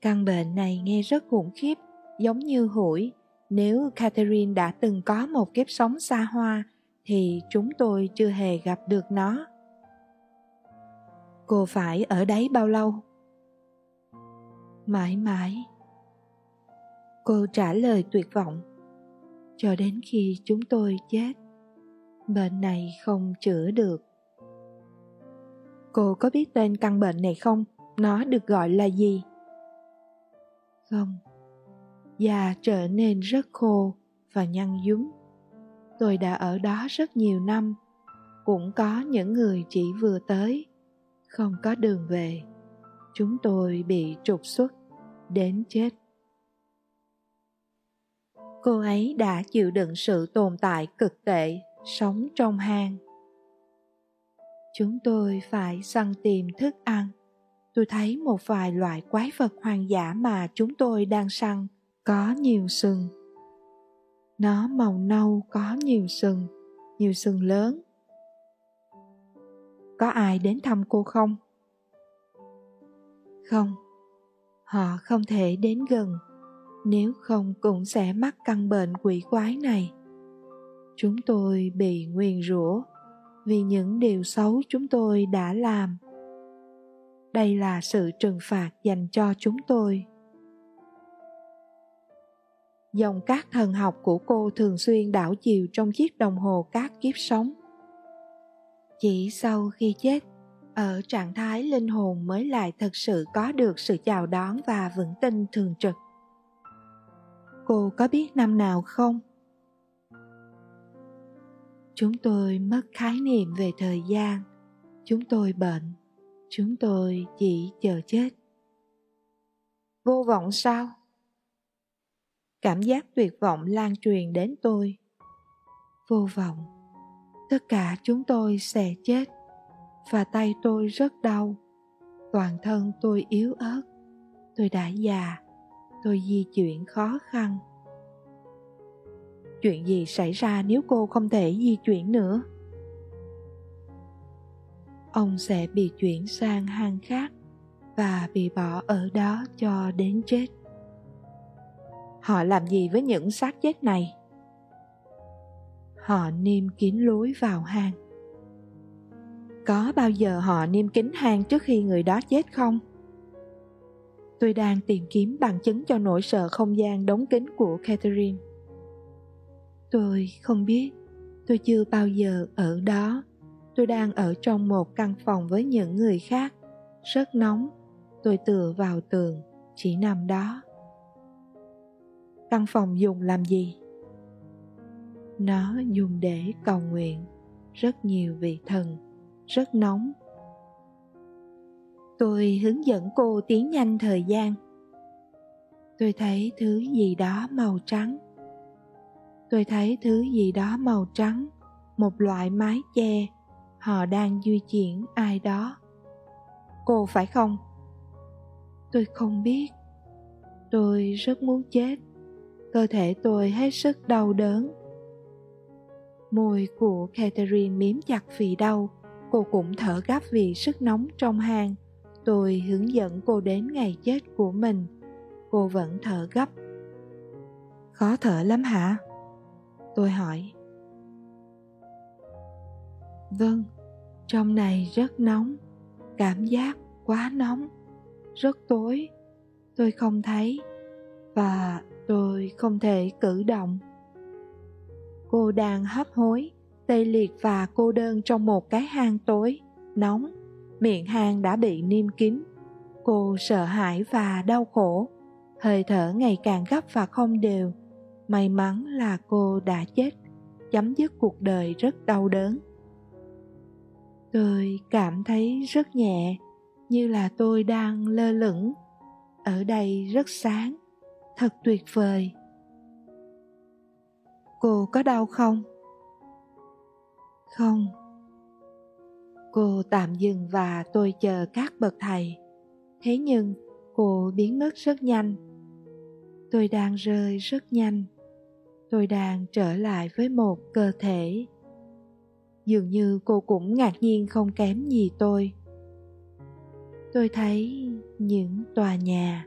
Căn bệnh này nghe rất khủng khiếp, giống như hủi nếu catherine đã từng có một kiếp sống xa hoa, thì chúng tôi chưa hề gặp được nó. Cô phải ở đấy bao lâu? Mãi mãi. Cô trả lời tuyệt vọng. Cho đến khi chúng tôi chết, bệnh này không chữa được. Cô có biết tên căn bệnh này không? Nó được gọi là gì? Không da trở nên rất khô và nhăn nhúm. Tôi đã ở đó rất nhiều năm, cũng có những người chỉ vừa tới, không có đường về. Chúng tôi bị trục xuất, đến chết. Cô ấy đã chịu đựng sự tồn tại cực tệ, sống trong hang. Chúng tôi phải săn tìm thức ăn. Tôi thấy một vài loại quái vật hoang dã mà chúng tôi đang săn có nhiều sừng. Nó màu nâu có nhiều sừng nhiều sừng lớn. Có ai đến thăm cô không? Không, họ không thể đến gần, nếu không cũng sẽ mắc căn bệnh quỷ quái này. Chúng tôi bị nguyền rủa vì những điều xấu chúng tôi đã làm. Đây là sự trừng phạt dành cho chúng tôi dòng các thần học của cô thường xuyên đảo chiều trong chiếc đồng hồ các kiếp sống. Chỉ sau khi chết, ở trạng thái linh hồn mới lại thật sự có được sự chào đón và vững tin thường trực. Cô có biết năm nào không? Chúng tôi mất khái niệm về thời gian. Chúng tôi bệnh. Chúng tôi chỉ chờ chết. Vô vọng sao? Cảm giác tuyệt vọng lan truyền đến tôi. Vô vọng. Tất cả chúng tôi sẽ chết. Và tay tôi rất đau. Toàn thân tôi yếu ớt. Tôi đã già. Tôi di chuyển khó khăn. Chuyện gì xảy ra nếu cô không thể di chuyển nữa? Ông sẽ bị chuyển sang hang khác và bị bỏ ở đó cho đến chết họ làm gì với những xác chết này? Họ niêm kín lối vào hang. Có bao giờ họ niêm kín hang trước khi người đó chết không? Tôi đang tìm kiếm bằng chứng cho nỗi sợ không gian đóng kín của catherine. Tôi không biết. Tôi chưa bao giờ ở đó. Tôi đang ở trong một căn phòng với những người khác. Rất nóng. Tôi tựa vào tường, chỉ nằm đó căn phòng dùng làm gì? Nó dùng để cầu nguyện, rất nhiều vị thần, rất nóng. Tôi hướng dẫn cô tiến nhanh thời gian. Tôi thấy thứ gì đó màu trắng. Tôi thấy thứ gì đó màu trắng, một loại mái che. Họ đang di chuyển ai đó. Cô phải không? Tôi không biết. Tôi rất muốn chết cơ thể tôi hết sức đau đớn. Môi của catherine miếm chặt vì đau. Cô cũng thở gấp vì sức nóng trong hang. Tôi hướng dẫn cô đến ngày chết của mình. Cô vẫn thở gấp. Khó thở lắm hả? Tôi hỏi. Vâng trong này rất nóng. Cảm giác quá nóng. Rất tối. Tôi không thấy. Và tôi không thể cử động. Cô đang hấp hối, tê liệt và cô đơn trong một cái hang tối, nóng. Miệng hang đã bị niêm kín. Cô sợ hãi và đau khổ. Hơi thở ngày càng gấp và không đều. May mắn là cô đã chết, chấm dứt cuộc đời rất đau đớn. Tôi cảm thấy rất nhẹ, như là tôi đang lơ lửng. Ở đây rất sáng thật tuyệt vời. Cô có đau không? Không. Cô tạm dừng và tôi chờ các bậc thầy. Thế nhưng, cô biến mất rất nhanh. Tôi đang rơi rất nhanh. Tôi đang trở lại với một cơ thể. Dường như cô cũng ngạc nhiên không kém gì tôi. Tôi thấy những tòa nhà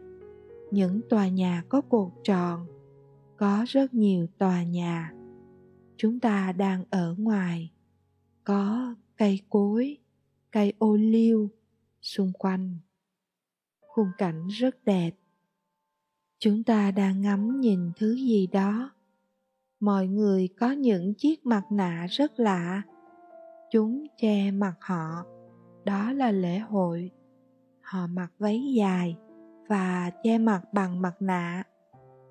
những tòa nhà có cột tròn. Có rất nhiều tòa nhà. Chúng ta đang ở ngoài. Có cây cối, cây ô liu xung quanh. Khung cảnh rất đẹp. Chúng ta đang ngắm nhìn thứ gì đó. Mọi người có những chiếc mặt nạ rất lạ. Chúng che mặt họ. Đó là lễ hội. Họ mặc váy dài và che mặt bằng mặt nạ.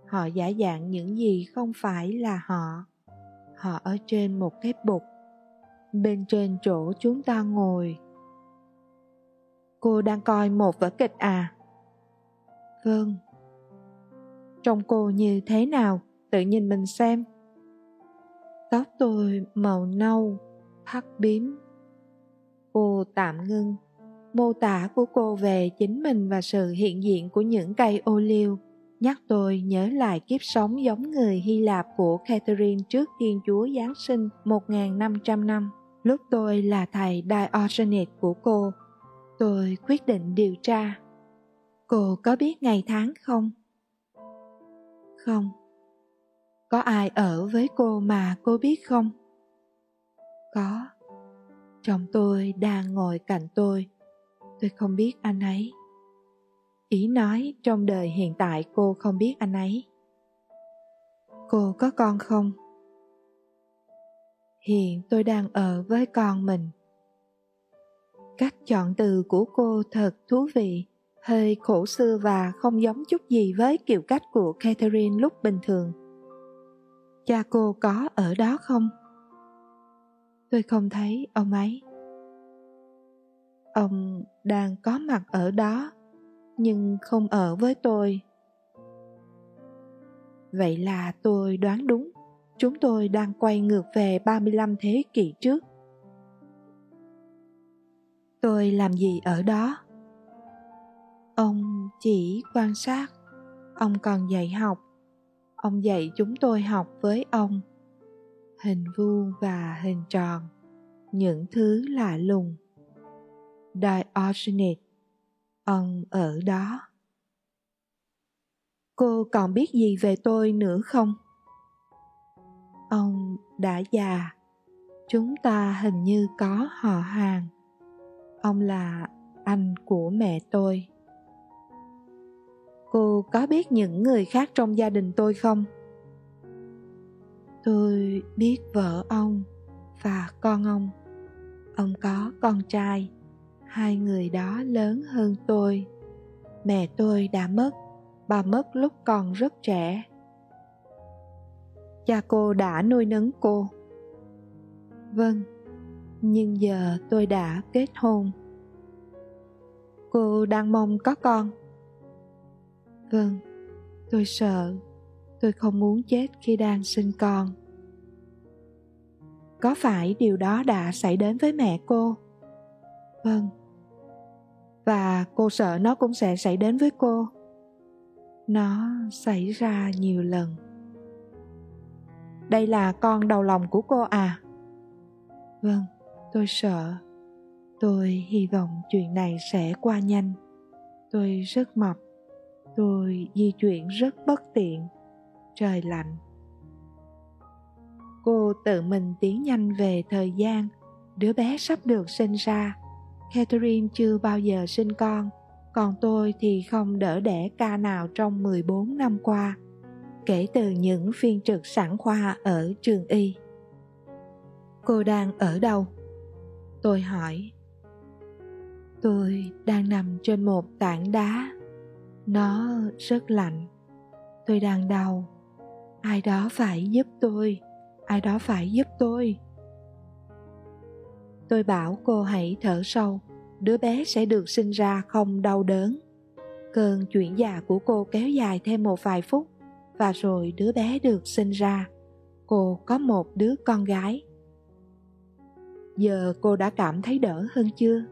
Họ giả dạng những gì không phải là họ. Họ ở trên một cái bục. Bên trên chỗ chúng ta ngồi. Cô đang coi một vở kịch à? Vâng. Trông cô như thế nào? Tự nhìn mình xem. Tóc tôi màu nâu thắt bím. Cô tạm ngưng mô tả của cô về chính mình và sự hiện diện của những cây ô liu nhắc tôi nhớ lại kiếp sống giống người Hy Lạp của Catherine trước Thiên Chúa Giáng sinh 1.500 năm. Lúc tôi là thầy Diogenes của cô, tôi quyết định điều tra. Cô có biết ngày tháng không? Không. Có ai ở với cô mà cô biết không? Có. Chồng tôi đang ngồi cạnh tôi. Tôi không biết anh ấy. Ý nói trong đời hiện tại cô không biết anh ấy. Cô có con không? Hiện tôi đang ở với con mình. Cách chọn từ của cô thật thú vị, hơi khổ xưa và không giống chút gì với kiểu cách của Catherine lúc bình thường. Cha cô có ở đó không? Tôi không thấy ông ấy. Ông đang có mặt ở đó nhưng không ở với tôi vậy là tôi đoán đúng chúng tôi đang quay ngược về 35 thế kỷ trước. Tôi làm gì ở đó? Ông chỉ quan sát, ông còn dạy học. Ông dạy chúng tôi học với ông. Hình vuông và hình tròn, những thứ lạ lùng. Diogenes, ông ở đó. Cô còn biết gì về tôi nữa không? ông đã già. Chúng ta hình như có họ hàng. Ông là anh của mẹ tôi. Cô có biết những người khác trong gia đình tôi không? Tôi biết vợ ông và con ông. Ông có con trai hai người đó lớn hơn tôi. Mẹ tôi đã mất, bà mất lúc còn rất trẻ. Cha cô đã nuôi nấng cô. Vâng nhưng giờ tôi đã kết hôn. Cô đang mong có con. Vâng tôi sợ. Tôi không muốn chết khi đang sinh con. Có phải điều đó đã xảy đến với mẹ cô? Vâng và cô sợ nó cũng sẽ xảy đến với cô. Nó xảy ra nhiều lần. Đây là con đầu lòng của cô à? Vâng tôi sợ. Tôi hy vọng chuyện này sẽ qua nhanh. Tôi rất mập. Tôi di chuyển rất bất tiện. Trời lạnh. Cô tự mình tiến nhanh về thời gian. Đứa bé sắp được sinh ra catherine chưa bao giờ sinh con, còn tôi thì không đỡ đẻ ca nào trong 14 năm qua, kể từ những phiên trực sản khoa ở trường y. Cô đang ở đâu? Tôi hỏi. Tôi đang nằm trên một tảng đá. Nó rất lạnh. Tôi đang đau. Ai đó phải giúp tôi. Ai đó phải giúp tôi tôi bảo cô hãy thở sâu, đứa bé sẽ được sinh ra không đau đớn. Cơn chuyển dạ của cô kéo dài thêm một vài phút, và rồi đứa bé được sinh ra. Cô có một đứa con gái. Giờ cô đã cảm thấy đỡ hơn chưa?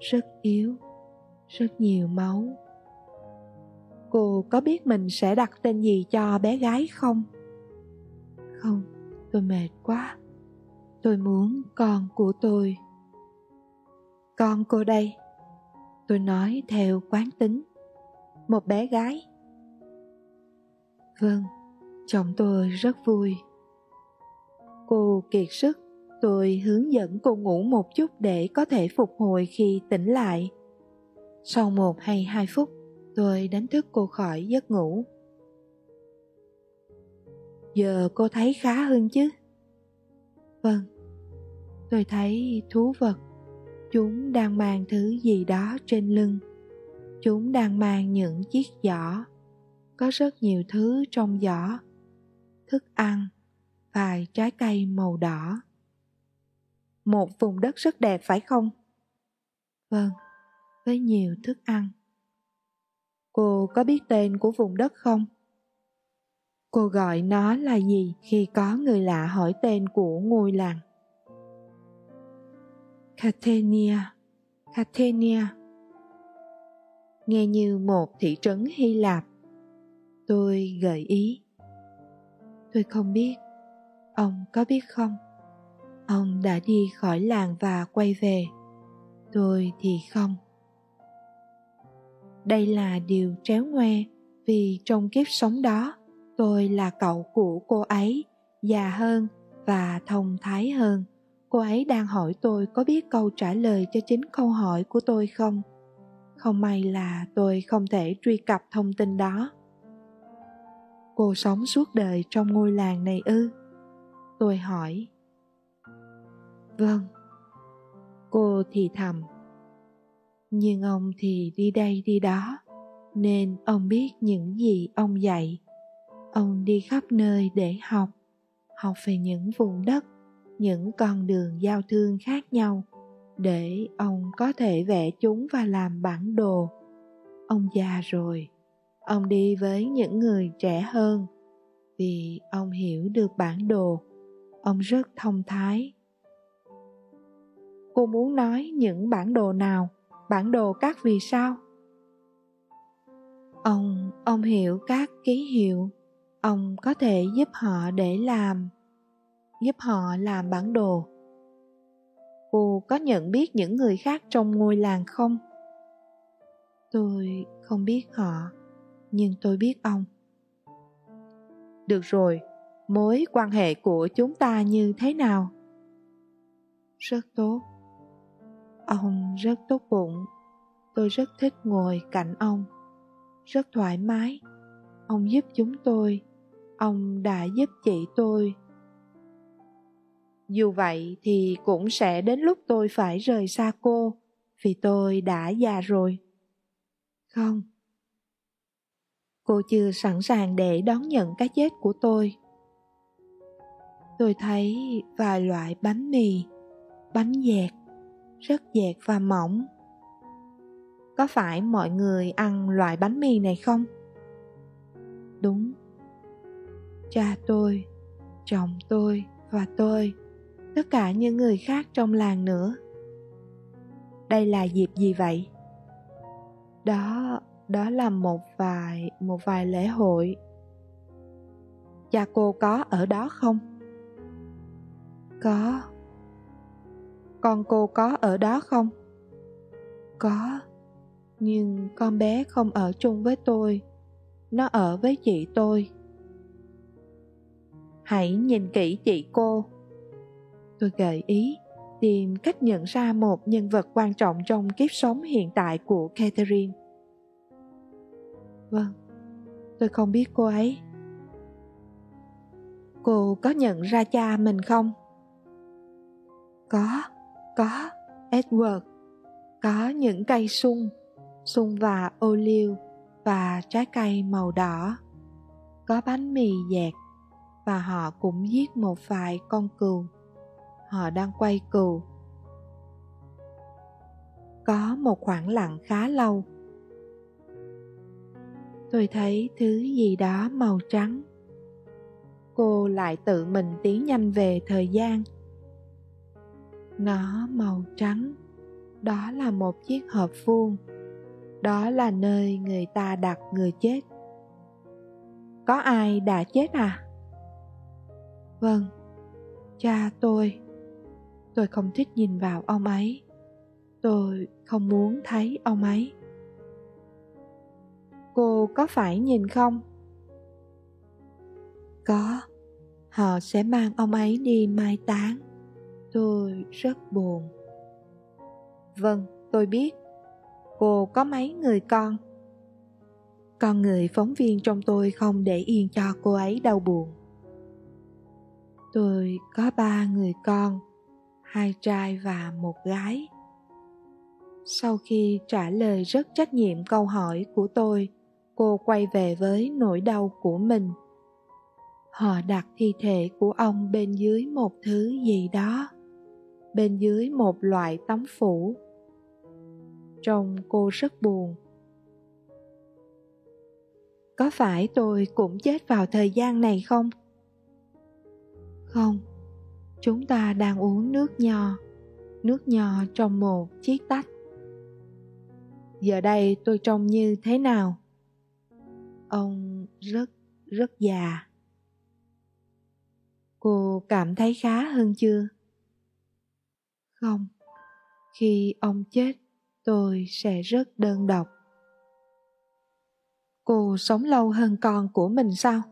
Rất yếu, rất nhiều máu. Cô có biết mình sẽ đặt tên gì cho bé gái không? Không, tôi mệt quá tôi muốn con của tôi con cô đây tôi nói theo quán tính một bé gái Vâng, chồng tôi rất vui. Cô kiệt sức, tôi hướng dẫn cô ngủ một chút để có thể phục hồi khi tỉnh lại. Sau một hay hai phút, tôi đánh thức cô khỏi giấc ngủ. Giờ cô thấy khá hơn chứ? Vâng, tôi thấy thú vật. Chúng đang mang thứ gì đó trên lưng. Chúng đang mang những chiếc giỏ. Có rất nhiều thứ trong giỏ. Thức ăn vài trái cây màu đỏ. Một vùng đất rất đẹp phải không? Vâng với nhiều thức ăn. Cô có biết tên của vùng đất không? Cô gọi nó là gì khi có người lạ hỏi tên của ngôi làng? Catania, Catania. Nghe như một thị trấn Hy Lạp. Tôi gợi ý. Tôi không biết. Ông có biết không? Ông đã đi khỏi làng và quay về. Tôi thì không. Đây là điều tréo ngoe vì trong kiếp sống đó tôi là cậu của cô ấy, già hơn và thông thái hơn. Cô ấy đang hỏi tôi có biết câu trả lời cho chính câu hỏi của tôi không? Không may là tôi không thể truy cập thông tin đó. Cô sống suốt đời trong ngôi làng này ư? Tôi hỏi. Vâng. Cô thì thầm. Nhưng ông thì đi đây đi đó, nên ông biết những gì ông dạy ông đi khắp nơi để học học về những vùng đất, những con đường giao thương khác nhau, để ông có thể vẽ chúng và làm bản đồ. Ông già rồi, ông đi với những người trẻ hơn. Vì ông hiểu được bản đồ, ông rất thông thái. Cô muốn nói những bản đồ nào? Bản đồ các vì sao? Ông ông hiểu các ký hiệu ông có thể giúp họ để làm, giúp họ làm bản đồ. Cô có nhận biết những người khác trong ngôi làng không? Tôi không biết họ, nhưng tôi biết ông. Được rồi, mối quan hệ của chúng ta như thế nào? Rất tốt. Ông rất tốt bụng. Tôi rất thích ngồi cạnh ông. Rất thoải mái. Ông giúp chúng tôi ông đã giúp chị tôi. Dù vậy thì cũng sẽ đến lúc tôi phải rời xa cô, vì tôi đã già rồi. Không. Cô chưa sẵn sàng để đón nhận cái chết của tôi. Tôi thấy vài loại bánh mì, bánh dẹt, rất dẹt và mỏng. Có phải mọi người ăn loại bánh mì này không? Đúng cha tôi, chồng tôi và tôi, tất cả những người khác trong làng nữa. Đây là dịp gì vậy? Đó đó là một vài một vài lễ hội. Cha cô có ở đó không? Có. Con cô có ở đó không? Có, nhưng con bé không ở chung với tôi. Nó ở với chị tôi hãy nhìn kỹ chị cô. Tôi gợi ý, tìm cách nhận ra một nhân vật quan trọng trong kiếp sống hiện tại của catherine. Vâng tôi không biết cô ấy. Cô có nhận ra cha mình không? Có có, edward. Có những cây sung sung và ô liu và trái cây màu đỏ. Có bánh mì dẹt và họ cũng giết một vài con cừu. Họ đang quay cừu. Có một khoảng lặng khá lâu. Tôi thấy thứ gì đó màu trắng. Cô lại tự mình tiến nhanh về thời gian. Nó màu trắng. Đó là một chiếc hộp vuông. Đó là nơi người ta đặt người chết. Có ai đã chết à? Vâng. Cha tôi tôi không thích nhìn vào ông ấy. Tôi không muốn thấy ông ấy. Cô có phải nhìn không? Có. Họ sẽ mang ông ấy đi mai táng. Tôi rất buồn. Vâng tôi biết. Cô có mấy người con? Con người phóng viên trong tôi không để yên cho cô ấy đau buồn tôi có ba người con, hai trai và một gái. Sau khi trả lời rất trách nhiệm câu hỏi của tôi, cô quay về với nỗi đau của mình. Họ đặt thi thể của ông bên dưới một thứ gì đó, bên dưới một loại tấm phủ. Trông cô rất buồn. Có phải tôi cũng chết vào thời gian này không? Không, chúng ta đang uống nước nho nước nho trong một chiếc tách. Giờ đây tôi trông như thế nào? Ông rất rất già. Cô cảm thấy khá hơn chưa? Không, khi ông chết, tôi sẽ rất đơn độc. Cô sống lâu hơn con của mình sao?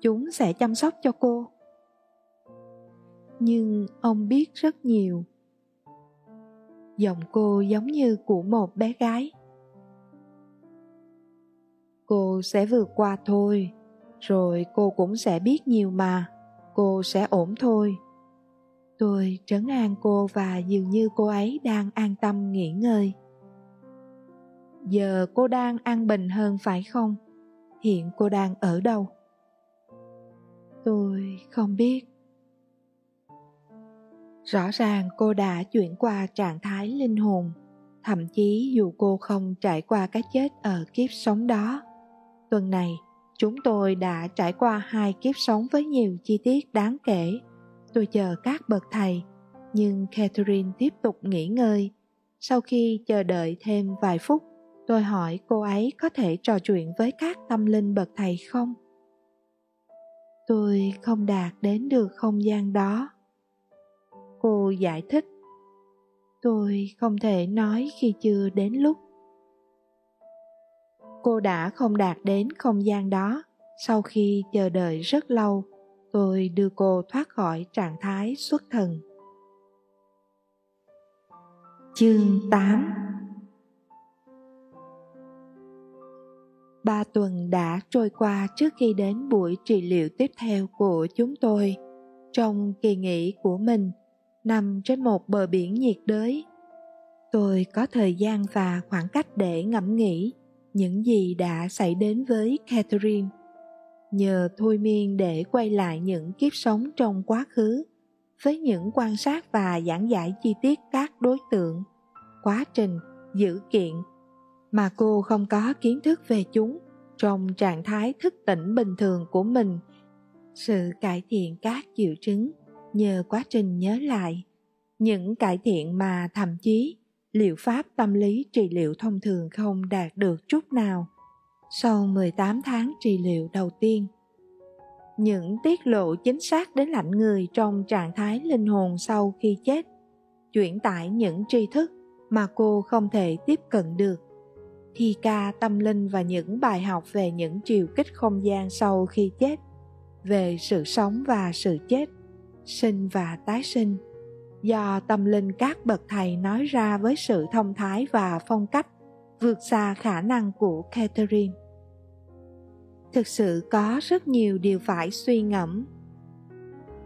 Chúng sẽ chăm sóc cho cô nhưng ông biết rất nhiều. Giọng cô giống như của một bé gái. Cô sẽ vượt qua thôi, rồi cô cũng sẽ biết nhiều mà, cô sẽ ổn thôi. Tôi trấn an cô và dường như cô ấy đang an tâm nghỉ ngơi. Giờ cô đang an bình hơn phải không? Hiện cô đang ở đâu? Tôi không biết rõ ràng cô đã chuyển qua trạng thái linh hồn thậm chí dù cô không trải qua cái chết ở kiếp sống đó. Tuần này, chúng tôi đã trải qua hai kiếp sống với nhiều chi tiết đáng kể. Tôi chờ các bậc thầy, nhưng Catherine tiếp tục nghỉ ngơi. Sau khi chờ đợi thêm vài phút, tôi hỏi cô ấy có thể trò chuyện với các tâm linh bậc thầy không? Tôi không đạt đến được không gian đó. Cô giải thích. Tôi không thể nói khi chưa đến lúc. Cô đã không đạt đến không gian đó. Sau khi chờ đợi rất lâu tôi đưa cô thoát khỏi trạng thái xuất thần. Chương 8 Ba tuần đã trôi qua trước khi đến buổi trị liệu tiếp theo của chúng tôi. Trong kỳ nghỉ của mình, nằm trên một bờ biển nhiệt đới. Tôi có thời gian và khoảng cách để ngẫm nghĩ những gì đã xảy đến với Catherine. Nhờ thôi miên để quay lại những kiếp sống trong quá khứ, với những quan sát và giảng giải chi tiết các đối tượng, quá trình, dữ kiện mà cô không có kiến thức về chúng trong trạng thái thức tỉnh bình thường của mình sự cải thiện các triệu chứng nhờ quá trình nhớ lại những cải thiện mà thậm chí liệu pháp tâm lý trị liệu thông thường không đạt được chút nào sau 18 tháng trị liệu đầu tiên. Những tiết lộ chính xác đến lạnh người trong trạng thái linh hồn sau khi chết, chuyển tải những tri thức mà cô không thể tiếp cận được. Thi ca tâm linh và những bài học về những chiều kích không gian sau khi chết, về sự sống và sự chết, sinh và tái sinh do tâm linh các bậc thầy nói ra với sự thông thái và phong cách vượt xa khả năng của Catherine. Thực sự có rất nhiều điều phải suy ngẫm.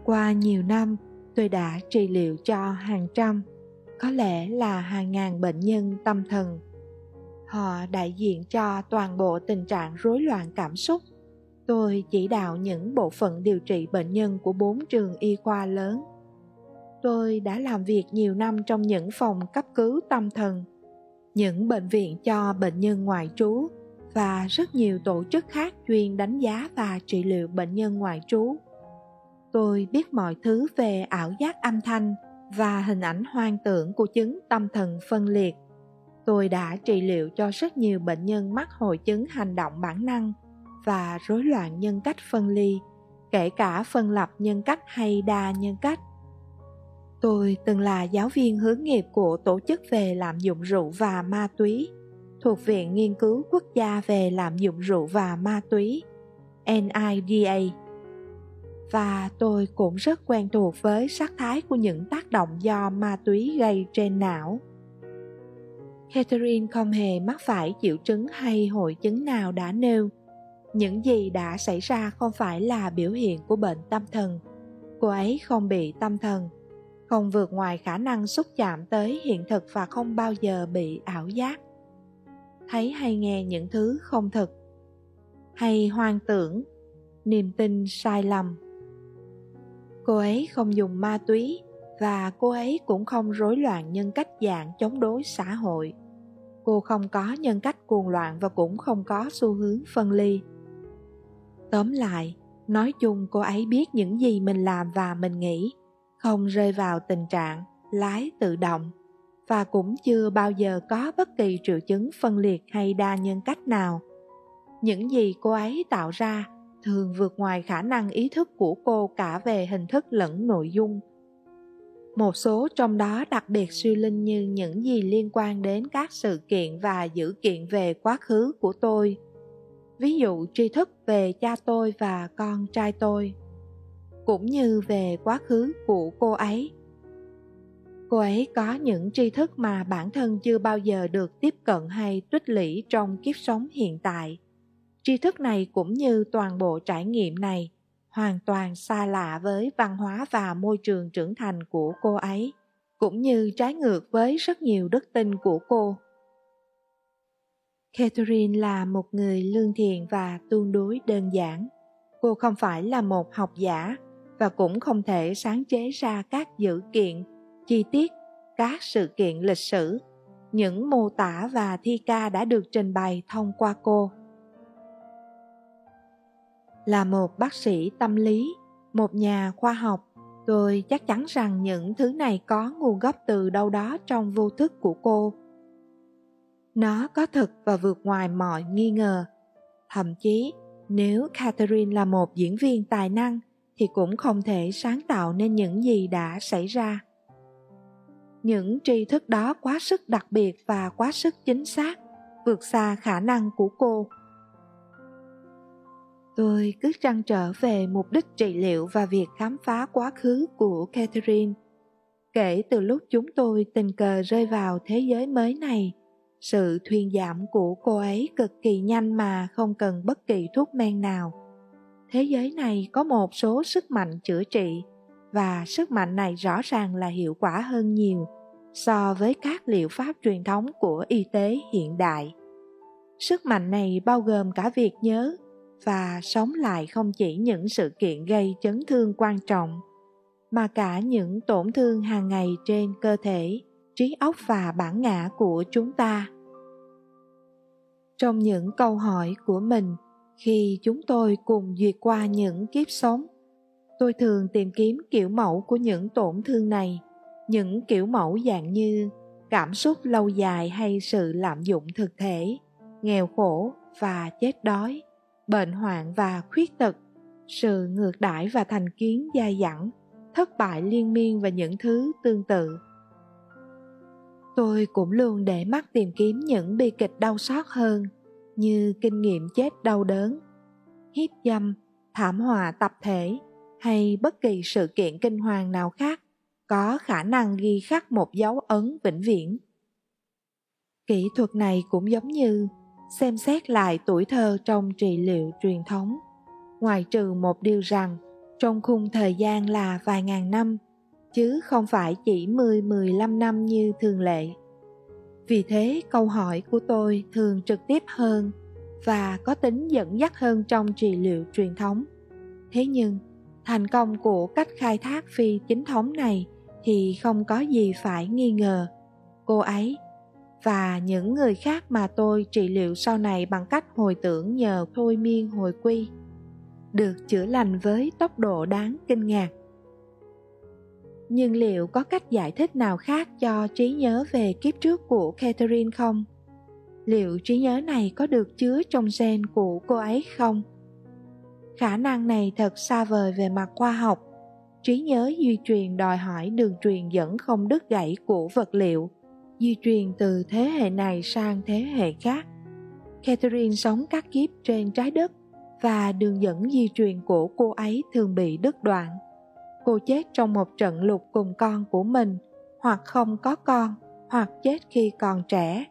Qua nhiều năm, tôi đã trị liệu cho hàng trăm, có lẽ là hàng ngàn bệnh nhân tâm thần. Họ đại diện cho toàn bộ tình trạng rối loạn cảm xúc. Tôi chỉ đạo những bộ phận điều trị bệnh nhân của bốn trường y khoa lớn. Tôi đã làm việc nhiều năm trong những phòng cấp cứu tâm thần, những bệnh viện cho bệnh nhân ngoại trú và rất nhiều tổ chức khác chuyên đánh giá và trị liệu bệnh nhân ngoại trú. Tôi biết mọi thứ về ảo giác âm thanh và hình ảnh hoang tưởng của chứng tâm thần phân liệt. Tôi đã trị liệu cho rất nhiều bệnh nhân mắc hội chứng hành động bản năng và rối loạn nhân cách phân ly kể cả phân lập nhân cách hay đa nhân cách Tôi từng là giáo viên hướng nghiệp của tổ chức về lạm dụng rượu và ma túy, thuộc Viện Nghiên cứu Quốc gia về lạm dụng rượu và ma túy, NIDA. Và tôi cũng rất quen thuộc với sắc thái của những tác động do ma túy gây trên não. Catherine không hề mắc phải triệu chứng hay hội chứng nào đã nêu. Những gì đã xảy ra không phải là biểu hiện của bệnh tâm thần. Cô ấy không bị tâm thần, không vượt ngoài khả năng xúc chạm tới hiện thực và không bao giờ bị ảo giác. Thấy hay nghe những thứ không thực. Hay hoang tưởng niềm tin sai lầm. Cô ấy không dùng ma túy và cô ấy cũng không rối loạn nhân cách dạng chống đối xã hội. Cô không có nhân cách cuồng loạn và cũng không có xu hướng phân ly tóm lại, nói chung cô ấy biết những gì mình làm và mình nghĩ, không rơi vào tình trạng lái tự động, và cũng chưa bao giờ có bất kỳ triệu chứng phân liệt hay đa nhân cách nào. Những gì cô ấy tạo ra thường vượt ngoài khả năng ý thức của cô cả về hình thức lẫn nội dung. Một số trong đó đặc biệt suy linh như những gì liên quan đến các sự kiện và dữ kiện về quá khứ của tôi ví dụ tri thức về cha tôi và con trai tôi, cũng như về quá khứ của cô ấy. Cô ấy có những tri thức mà bản thân chưa bao giờ được tiếp cận hay tích lũy trong kiếp sống hiện tại. Tri thức này cũng như toàn bộ trải nghiệm này hoàn toàn xa lạ với văn hóa và môi trường trưởng thành của cô ấy, cũng như trái ngược với rất nhiều đức tin của cô catherine là một người lương thiện và tương đối đơn giản. Cô không phải là một học giả và cũng không thể sáng chế ra các dữ kiện, chi tiết, các sự kiện lịch sử. Những mô tả và thi ca đã được trình bày thông qua cô. Là một bác sĩ tâm lý, một nhà khoa học, tôi chắc chắn rằng những thứ này có nguồn gốc từ đâu đó trong vô thức của cô nó có thật và vượt ngoài mọi nghi ngờ. Thậm chí, nếu catherine là một diễn viên tài năng, thì cũng không thể sáng tạo nên những gì đã xảy ra. Những tri thức đó quá sức đặc biệt và quá sức chính xác, vượt xa khả năng của cô. Tôi cứ trăn trở về mục đích trị liệu và việc khám phá quá khứ của catherine. Kể từ lúc chúng tôi tình cờ rơi vào thế giới mới này sự thuyên giảm của cô ấy cực kỳ nhanh mà không cần bất kỳ thuốc men nào. Thế giới này có một số sức mạnh chữa trị, và sức mạnh này rõ ràng là hiệu quả hơn nhiều so với các liệu pháp truyền thống của y tế hiện đại. Sức mạnh này bao gồm cả việc nhớ và sống lại không chỉ những sự kiện gây chấn thương quan trọng, mà cả những tổn thương hàng ngày trên cơ thể trí óc và bản ngã của chúng ta. Trong những câu hỏi của mình, khi chúng tôi cùng duyệt qua những kiếp sống, tôi thường tìm kiếm kiểu mẫu của những tổn thương này, những kiểu mẫu dạng như cảm xúc lâu dài hay sự lạm dụng thực thể, nghèo khổ và chết đói, bệnh hoạn và khuyết tật, sự ngược đãi và thành kiến dai dẳng, thất bại liên miên và những thứ tương tự tôi cũng luôn để mắt tìm kiếm những bi kịch đau xót hơn, như kinh nghiệm chết đau đớn, hiếp dâm, thảm họa tập thể, hay bất kỳ sự kiện kinh hoàng nào khác có khả năng ghi khắc một dấu ấn vĩnh viễn. Kỹ thuật này cũng giống như xem xét lại tuổi thơ trong trị liệu truyền thống, ngoài trừ một điều rằng trong khung thời gian là vài ngàn năm chứ không phải chỉ 10-15 năm như thường lệ. Vì thế câu hỏi của tôi thường trực tiếp hơn và có tính dẫn dắt hơn trong trị liệu truyền thống. Thế nhưng, thành công của cách khai thác phi chính thống này thì không có gì phải nghi ngờ. Cô ấy và những người khác mà tôi trị liệu sau này bằng cách hồi tưởng nhờ thôi miên hồi quy được chữa lành với tốc độ đáng kinh ngạc nhưng liệu có cách giải thích nào khác cho trí nhớ về kiếp trước của catherine không? Liệu trí nhớ này có được chứa trong gen của cô ấy không? Khả năng này thật xa vời về mặt khoa học. Trí nhớ di truyền đòi hỏi đường truyền dẫn không đứt gãy của vật liệu, di truyền từ thế hệ này sang thế hệ khác. Catherine sống các kiếp trên trái đất và đường dẫn di truyền của cô ấy thường bị đứt đoạn cô chết trong một trận lục cùng con của mình, hoặc không có con, hoặc chết khi còn trẻ.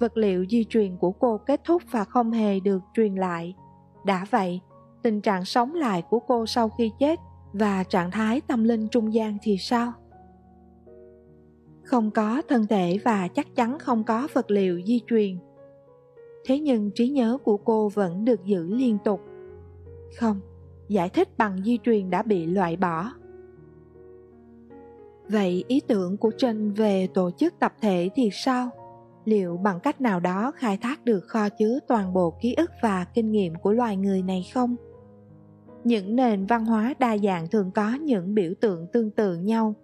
Vật liệu di truyền của cô kết thúc và không hề được truyền lại. Đã vậy, tình trạng sống lại của cô sau khi chết và trạng thái tâm linh trung gian thì sao? Không có thân thể và chắc chắn không có vật liệu di truyền. Thế nhưng trí nhớ của cô vẫn được giữ liên tục. Không, giải thích bằng di truyền đã bị loại bỏ vậy ý tưởng của trinh về tổ chức tập thể thì sao? Liệu bằng cách nào đó khai thác được kho chứa toàn bộ ký ức và kinh nghiệm của loài người này không? Những nền văn hóa đa dạng thường có những biểu tượng tương tự nhau,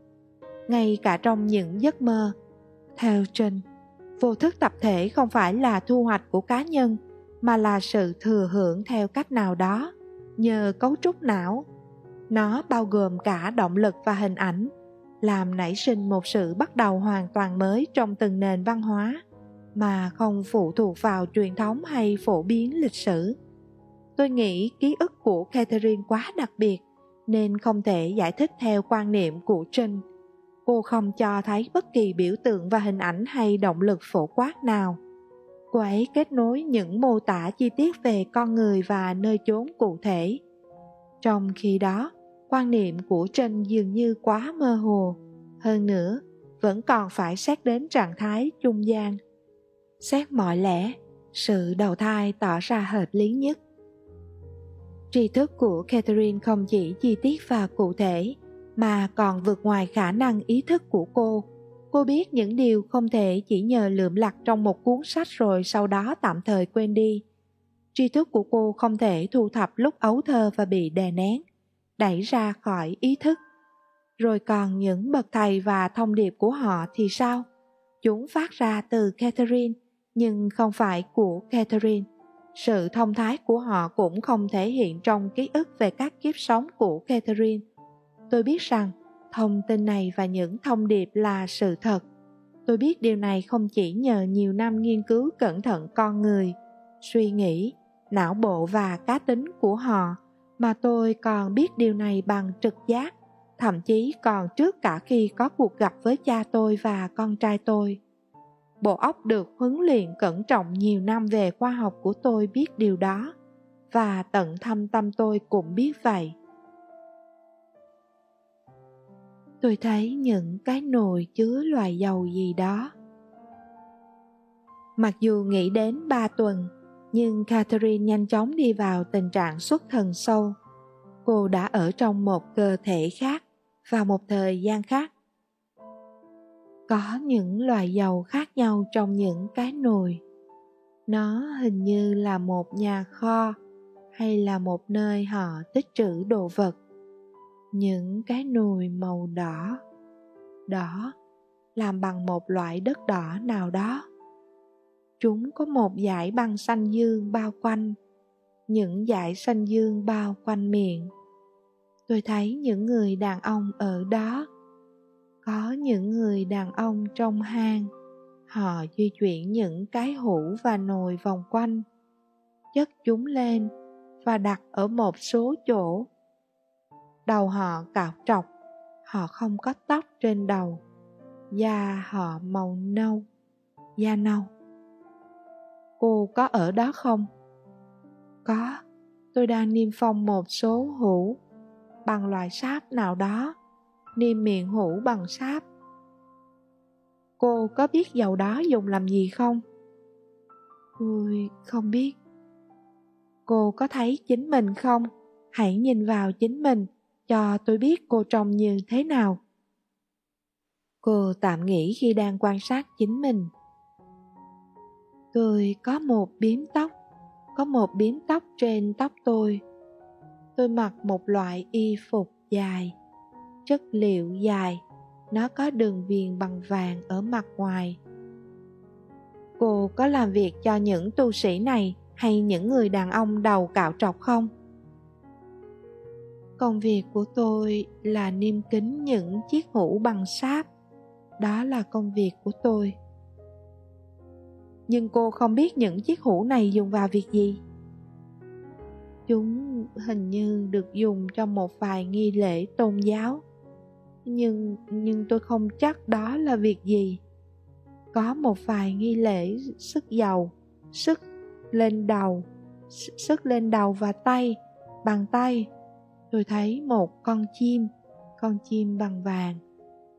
ngay cả trong những giấc mơ. Theo trinh, vô thức tập thể không phải là thu hoạch của cá nhân, mà là sự thừa hưởng theo cách nào đó, nhờ cấu trúc não. Nó bao gồm cả động lực và hình ảnh làm nảy sinh một sự bắt đầu hoàn toàn mới trong từng nền văn hóa, mà không phụ thuộc vào truyền thống hay phổ biến lịch sử. Tôi nghĩ ký ức của catherine quá đặc biệt, nên không thể giải thích theo quan niệm của trinh. Cô không cho thấy bất kỳ biểu tượng và hình ảnh hay động lực phổ quát nào. Cô ấy kết nối những mô tả chi tiết về con người và nơi chốn cụ thể. Trong khi đó quan niệm của trinh dường như quá mơ hồ. Hơn nữa, vẫn còn phải xét đến trạng thái trung gian. Xét mọi lẽ, sự đầu thai tỏ ra hợp lý nhất. Tri thức của catherine không chỉ chi tiết và cụ thể, mà còn vượt ngoài khả năng ý thức của cô. Cô biết những điều không thể chỉ nhờ lượm lặt trong một cuốn sách rồi sau đó tạm thời quên đi. Tri thức của cô không thể thu thập lúc ấu thơ và bị đè nén đẩy ra khỏi ý thức. Rồi còn những bậc thầy và thông điệp của họ thì sao? Chúng phát ra từ catherine, nhưng không phải của catherine. Sự thông thái của họ cũng không thể hiện trong ký ức về các kiếp sống của catherine. Tôi biết rằng thông tin này và những thông điệp là sự thật. Tôi biết điều này không chỉ nhờ nhiều năm nghiên cứu cẩn thận con người, suy nghĩ, não bộ và cá tính của họ mà tôi còn biết điều này bằng trực giác, thậm chí còn trước cả khi có cuộc gặp với cha tôi và con trai tôi. Bộ óc được huấn luyện cẩn trọng nhiều năm về khoa học của tôi biết điều đó, và tận thâm tâm tôi cũng biết vậy. Tôi thấy những cái nồi chứa loài dầu gì đó. Mặc dù nghĩ đến ba tuần nhưng catherine nhanh chóng đi vào tình trạng xuất thần sâu. Cô đã ở trong một cơ thể khác vào một thời gian khác. Có những loại dầu khác nhau trong những cái nồi. Nó hình như là một nhà kho hay là một nơi họ tích trữ đồ vật. Những cái nồi màu đỏ đỏ, làm bằng một loại đất đỏ nào đó chúng có một dải băng xanh dương bao quanh, những dải xanh dương bao quanh miệng. Tôi thấy những người đàn ông ở đó, có những người đàn ông trong hang, họ di chuyển những cái hũ và nồi vòng quanh chất chúng lên và đặt ở một số chỗ. Đầu họ cạo trọc, họ không có tóc trên đầu, da họ màu nâu, da nâu cô có ở đó không? Có. Tôi đang niêm phong một số hũ bằng loại sáp nào đó. Niêm miệng hũ bằng sáp. Cô có biết dầu đó dùng làm gì không? Tôi không biết. Cô có thấy chính mình không? Hãy nhìn vào chính mình cho tôi biết cô trông như thế nào. Cô tạm nghĩ khi đang quan sát chính mình tôi có một biếm tóc, có một biếm tóc trên tóc tôi. Tôi mặc một loại y phục dài, chất liệu dài. Nó có đường viền bằng vàng ở mặt ngoài. Cô có làm việc cho những tu sĩ này hay những người đàn ông đầu cạo trọc không? Công việc của tôi là niêm kính những chiếc hũ bằng sáp. Đó là công việc của tôi nhưng cô không biết những chiếc hũ này dùng vào việc gì. Chúng hình như được dùng trong một vài nghi lễ tôn giáo. Nhưng nhưng tôi không chắc đó là việc gì. Có một vài nghi lễ sức dầu, sức lên đầu sức lên đầu và tay, bằng tay. Tôi thấy một con chim con chim bằng vàng,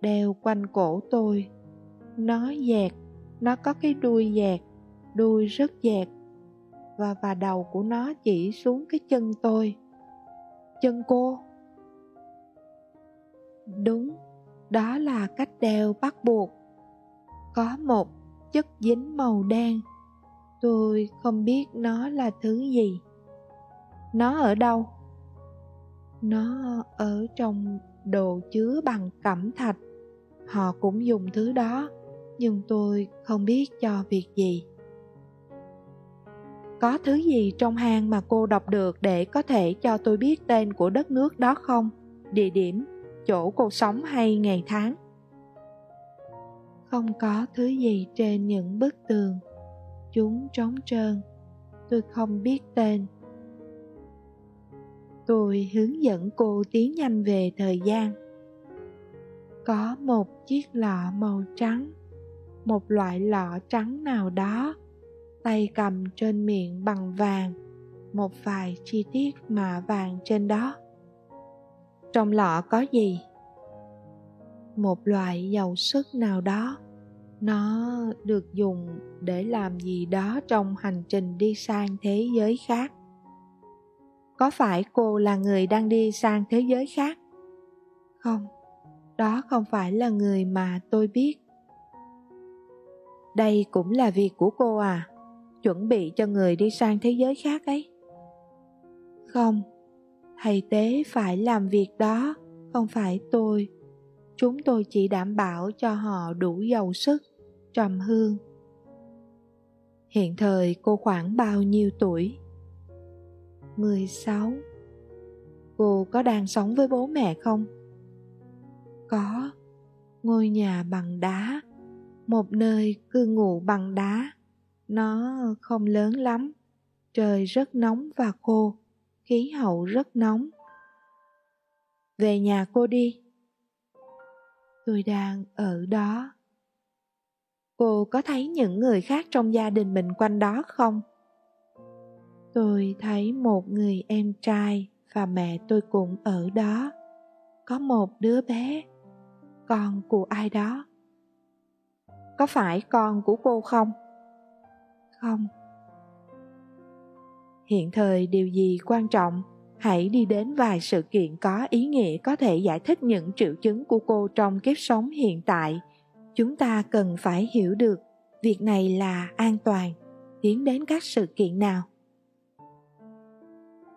đeo quanh cổ tôi. Nó dẹt nó có cái đuôi dẹt, đuôi rất dẹt, và và đầu của nó chỉ xuống cái chân tôi. Chân cô. Đúng, đó là cách đeo bắt buộc. Có một chất dính màu đen. Tôi không biết nó là thứ gì. Nó ở đâu? Nó ở trong đồ chứa bằng cẩm thạch. Họ cũng dùng thứ đó nhưng tôi không biết cho việc gì. Có thứ gì trong hang mà cô đọc được để có thể cho tôi biết tên của đất nước đó không? Địa điểm, chỗ cô sống hay ngày tháng? Không có thứ gì trên những bức tường. Chúng trống trơn. Tôi không biết tên. Tôi hướng dẫn cô tiến nhanh về thời gian. Có một chiếc lọ màu trắng một loại lọ trắng nào đó, tay cầm trên miệng bằng vàng, một vài chi tiết mạ vàng trên đó. Trong lọ có gì? Một loại dầu sức nào đó. Nó được dùng để làm gì đó trong hành trình đi sang thế giới khác. Có phải cô là người đang đi sang thế giới khác? Không, đó không phải là người mà tôi biết đây cũng là việc của cô à. Chuẩn bị cho người đi sang thế giới khác ấy. Không, thầy tế phải làm việc đó, không phải tôi. Chúng tôi chỉ đảm bảo cho họ đủ giàu sức, trầm hương. Hiện thời cô khoảng bao nhiêu tuổi? 16 cô có đang sống với bố mẹ không? Có, ngôi nhà bằng đá một nơi cư ngụ bằng đá. Nó không lớn lắm. Trời rất nóng và khô. Khí hậu rất nóng. Về nhà cô đi. Tôi đang ở đó. Cô có thấy những người khác trong gia đình mình quanh đó không? Tôi thấy một người em trai và mẹ tôi cũng ở đó. Có một đứa bé. Con của ai đó có phải con của cô không? Không. Hiện thời điều gì quan trọng, hãy đi đến vài sự kiện có ý nghĩa có thể giải thích những triệu chứng của cô trong kiếp sống hiện tại. Chúng ta cần phải hiểu được, việc này là an toàn. Tiến đến các sự kiện nào?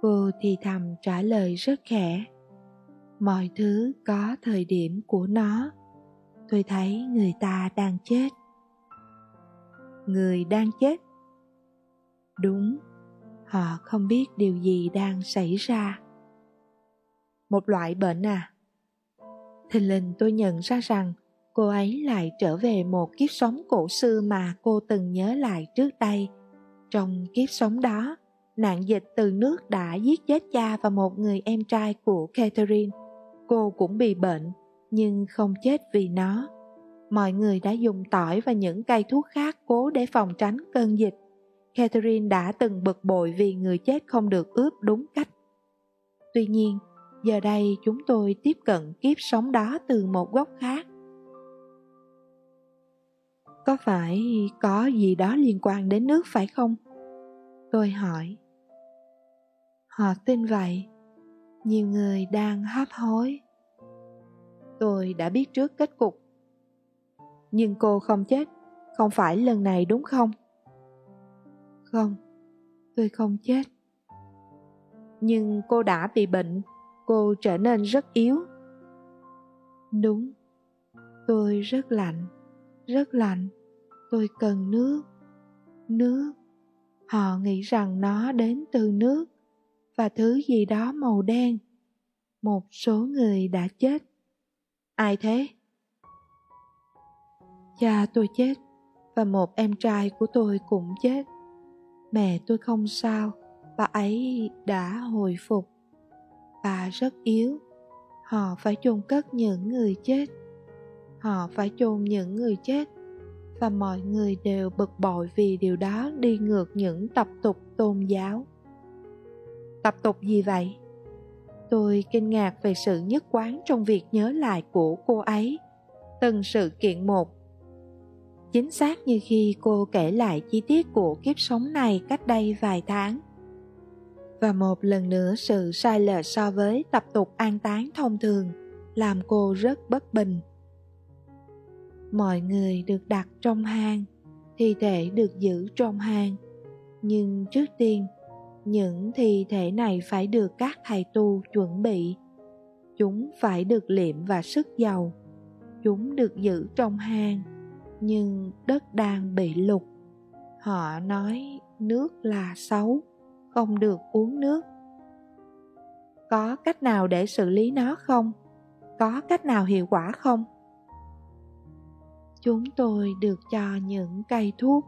Cô thì thầm trả lời rất khẽ. Mọi thứ có thời điểm của nó tôi thấy người ta đang chết. Người đang chết? Đúng, họ không biết điều gì đang xảy ra. Một loại bệnh à? Thình lình tôi nhận ra rằng cô ấy lại trở về một kiếp sống cổ xưa mà cô từng nhớ lại trước đây. Trong kiếp sống đó, nạn dịch từ nước đã giết chết cha và một người em trai của catherine. Cô cũng bị bệnh nhưng không chết vì nó. Mọi người đã dùng tỏi và những cây thuốc khác cố để phòng tránh cơn dịch. Catherine đã từng bực bội vì người chết không được ướp đúng cách. Tuy nhiên, giờ đây chúng tôi tiếp cận kiếp sống đó từ một góc khác. Có phải có gì đó liên quan đến nước phải không? Tôi hỏi. Họ tin vậy. Nhiều người đang hấp hối tôi đã biết trước kết cục. Nhưng cô không chết, không phải lần này đúng không? Không, tôi không chết. Nhưng cô đã bị bệnh, cô trở nên rất yếu. Đúng, tôi rất lạnh rất lạnh. Tôi cần nước. Nước. Họ nghĩ rằng nó đến từ nước và thứ gì đó màu đen. Một số người đã chết ai thế? Cha tôi chết và một em trai của tôi cũng chết. Mẹ tôi không sao, bà ấy đã hồi phục. Bà rất yếu, họ phải chôn cất những người chết. Họ phải chôn những người chết và mọi người đều bực bội vì điều đó đi ngược những tập tục tôn giáo. Tập tục gì vậy? Tôi kinh ngạc về sự nhất quán trong việc nhớ lại của cô ấy. Từng sự kiện một. Chính xác như khi cô kể lại chi tiết của kiếp sống này cách đây vài tháng. Và một lần nữa sự sai lệch so với tập tục an táng thông thường làm cô rất bất bình. Mọi người được đặt trong hang, thi thể được giữ trong hang. Nhưng trước tiên những thi thể này phải được các thầy tu chuẩn bị. Chúng phải được liệm và sức dầu. Chúng được giữ trong hang, nhưng đất đang bị lục họ nói, nước là xấu, không được uống nước. Có cách nào để xử lý nó không? Có cách nào hiệu quả không? Chúng tôi được cho những cây thuốc.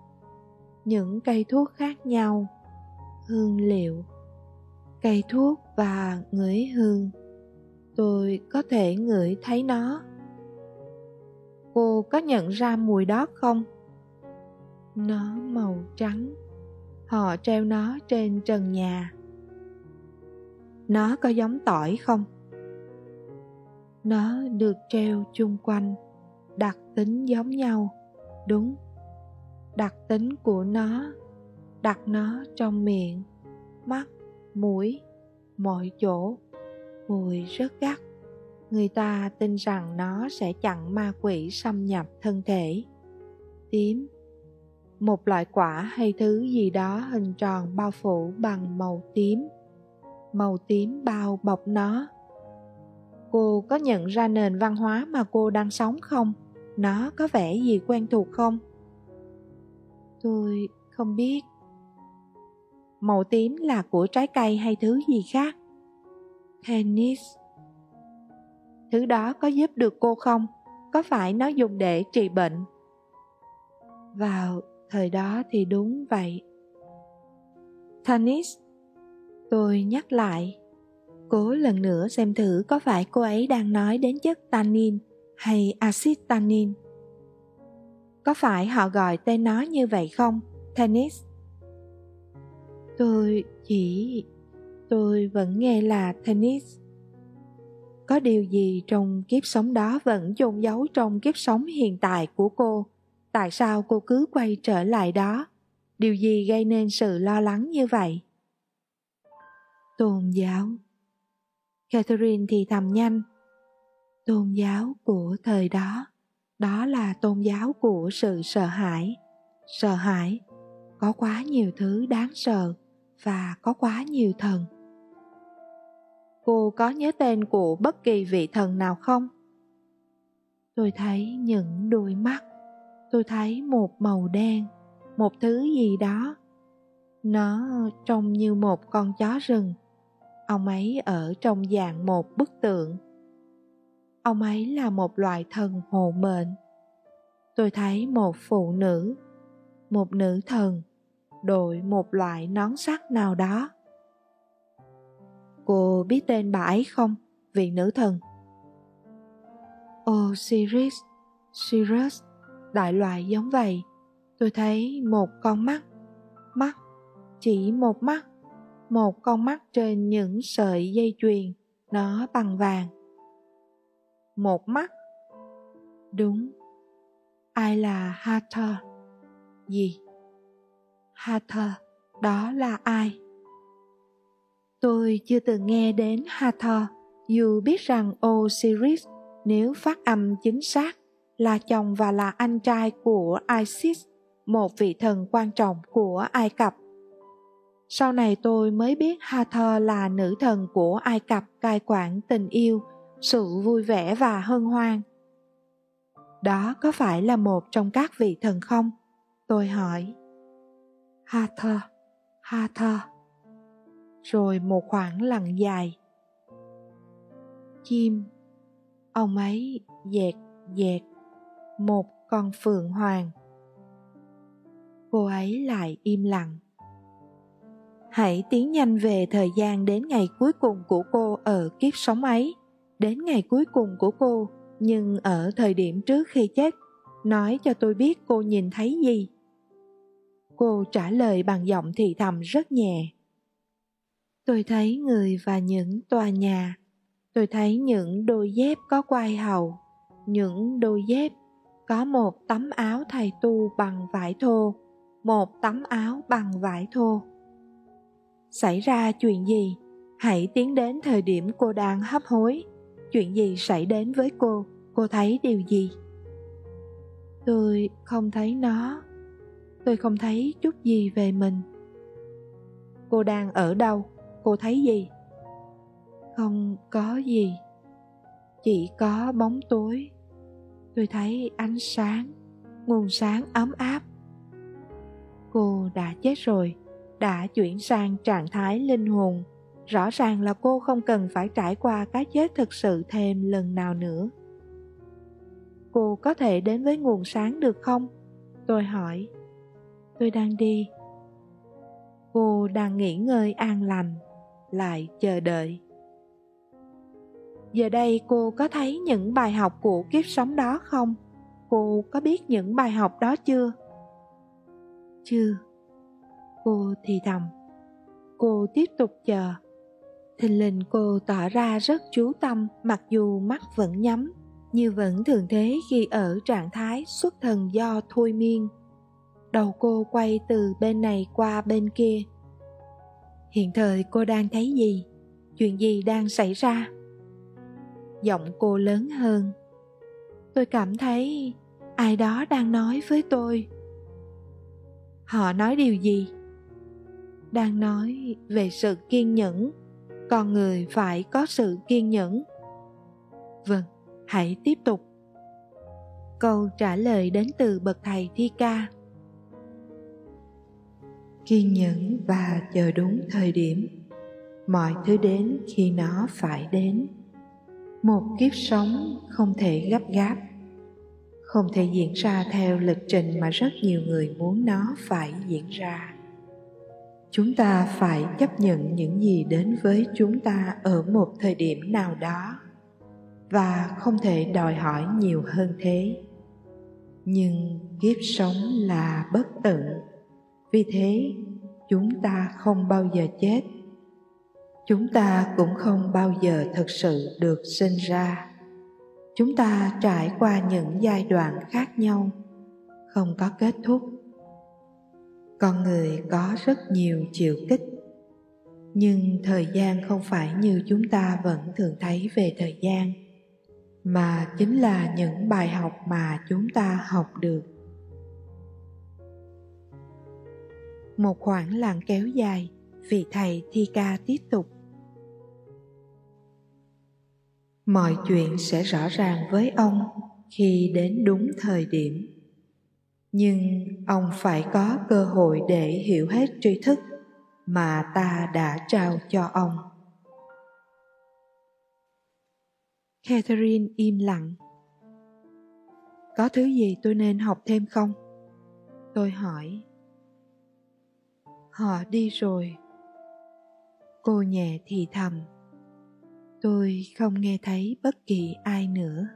Những cây thuốc khác nhau hương liệu, cây thuốc và ngửi hương. Tôi có thể ngửi thấy nó. Cô có nhận ra mùi đó không? Nó màu trắng. Họ treo nó trên trần nhà. Nó có giống tỏi không? Nó được treo chung quanh, đặc tính giống nhau. Đúng, đặc tính của nó đặt nó trong miệng, mắt, mũi, mọi chỗ. Mùi rất gắt. Người ta tin rằng nó sẽ chặn ma quỷ xâm nhập thân thể. Tím. Một loại quả hay thứ gì đó hình tròn bao phủ bằng màu tím. Màu tím bao bọc nó. Cô có nhận ra nền văn hóa mà cô đang sống không? Nó có vẻ gì quen thuộc không? Tôi không biết màu tím là của trái cây hay thứ gì khác? Tennis. Thứ đó có giúp được cô không? Có phải nó dùng để trị bệnh? Vào thời đó thì đúng vậy. Tennis. Tôi nhắc lại. Cố lần nữa xem thử có phải cô ấy đang nói đến chất tannin hay axit tannin có phải họ gọi tên nó như vậy không? Tennis tôi chỉ, tôi vẫn nghe là tennis. Có điều gì trong kiếp sống đó vẫn chôn giấu trong kiếp sống hiện tại của cô? Tại sao cô cứ quay trở lại đó? Điều gì gây nên sự lo lắng như vậy? Tôn giáo. Catherine thì thầm nhanh. Tôn giáo của thời đó đó là tôn giáo của sự sợ hãi. Sợ hãi, có quá nhiều thứ đáng sợ và có quá nhiều thần. Cô có nhớ tên của bất kỳ vị thần nào không? Tôi thấy những đôi mắt, tôi thấy một màu đen, một thứ gì đó. Nó trông như một con chó rừng. Ông ấy ở trong dạng một bức tượng. Ông ấy là một loại thần hộ mệnh. Tôi thấy một phụ nữ, một nữ thần đội một loại nón sắt nào đó. Cô biết tên bà ấy không? Vị nữ thần. Osiris sirius, đại loại giống vậy. Tôi thấy một con mắt mắt, chỉ một mắt, một con mắt trên những sợi dây chuyền, nó bằng vàng. Một mắt? Đúng. Ai là hathor? Gì? Hathor đó là ai? Tôi chưa từng nghe đến hathor dù biết rằng osiris, nếu phát âm chính xác, là chồng và là anh trai của isis, một vị thần quan trọng của ai cập. Sau này tôi mới biết hathor là nữ thần của ai cập cai quản tình yêu, sự vui vẻ và hân hoan. Đó có phải là một trong các vị thần không? Tôi hỏi ha thơ ha thơ rồi một khoảng lặng dài. Chim, ông ấy dẹt dẹt một con phượng hoàng. Cô ấy lại im lặng. Hãy tiến nhanh về thời gian đến ngày cuối cùng của cô ở kiếp sống ấy. Đến ngày cuối cùng của cô, nhưng ở thời điểm trước khi chết, nói cho tôi biết cô nhìn thấy gì cô trả lời bằng giọng thì thầm rất nhẹ. Tôi thấy người và những tòa nhà, tôi thấy những đôi dép có quai hầu những đôi dép có một tấm áo thầy tu bằng vải thô, một tấm áo bằng vải thô. Xảy ra chuyện gì? Hãy tiến đến thời điểm cô đang hấp hối. Chuyện gì xảy đến với cô? Cô thấy điều gì? Tôi không thấy nó tôi không thấy chút gì về mình. Cô đang ở đâu? Cô thấy gì? Không có gì. Chỉ có bóng tối. Tôi thấy ánh sáng, nguồn sáng ấm áp. Cô đã chết rồi, đã chuyển sang trạng thái linh hồn. Rõ ràng là cô không cần phải trải qua cái chết thực sự thêm lần nào nữa. Cô có thể đến với nguồn sáng được không? Tôi hỏi tôi đang đi. Cô đang nghỉ ngơi an lành, lại chờ đợi. Giờ đây cô có thấy những bài học của kiếp sống đó không? Cô có biết những bài học đó chưa? Chưa. Cô thì thầm. Cô tiếp tục chờ. Thình lình cô tỏ ra rất chú tâm, mặc dù mắt vẫn nhắm, như vẫn thường thế khi ở trạng thái xuất thần do thôi miên đầu cô quay từ bên này qua bên kia. Hiện thời cô đang thấy gì? Chuyện gì đang xảy ra? Giọng cô lớn hơn. Tôi cảm thấy ai đó đang nói với tôi. Họ nói điều gì? Đang nói về sự kiên nhẫn. Con người phải có sự kiên nhẫn. Vâng hãy tiếp tục. Câu trả lời đến từ bậc thầy thi ca kiên nhẫn và chờ đúng thời điểm. Mọi thứ đến khi nó phải đến. Một kiếp sống không thể gấp gáp, không thể diễn ra theo lịch trình mà rất nhiều người muốn nó phải diễn ra. Chúng ta phải chấp nhận những gì đến với chúng ta ở một thời điểm nào đó và không thể đòi hỏi nhiều hơn thế. Nhưng kiếp sống là bất tận vì thế, chúng ta không bao giờ chết. Chúng ta cũng không bao giờ thực sự được sinh ra. Chúng ta trải qua những giai đoạn khác nhau, không có kết thúc. Con người có rất nhiều chịu kích, nhưng thời gian không phải như chúng ta vẫn thường thấy về thời gian, mà chính là những bài học mà chúng ta học được. Một khoảng lặng kéo dài vị thầy thi ca tiếp tục. Mọi chuyện sẽ rõ ràng với ông khi đến đúng thời điểm. Nhưng ông phải có cơ hội để hiểu hết tri thức mà ta đã trao cho ông. Catherine im lặng. Có thứ gì tôi nên học thêm không? Tôi hỏi họ đi rồi. Cô nhẹ thì thầm. Tôi không nghe thấy bất kỳ ai nữa.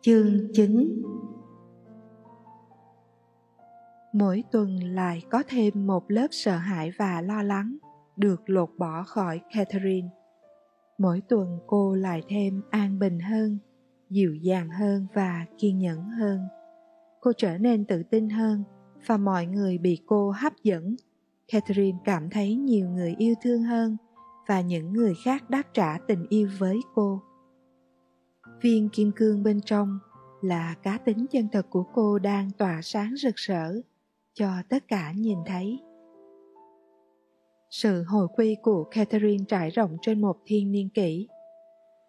Chương chín. Mỗi tuần lại có thêm một lớp sợ hãi và lo lắng được lột bỏ khỏi catherine. Mỗi tuần cô lại thêm an bình hơn, dịu dàng hơn và kiên nhẫn hơn cô trở nên tự tin hơn và mọi người bị cô hấp dẫn. Catherine cảm thấy nhiều người yêu thương hơn và những người khác đáp trả tình yêu với cô. Viên kim cương bên trong là cá tính chân thật của cô đang tỏa sáng rực rỡ cho tất cả nhìn thấy. Sự hồi quy của catherine trải rộng trên một thiên niên kỷ.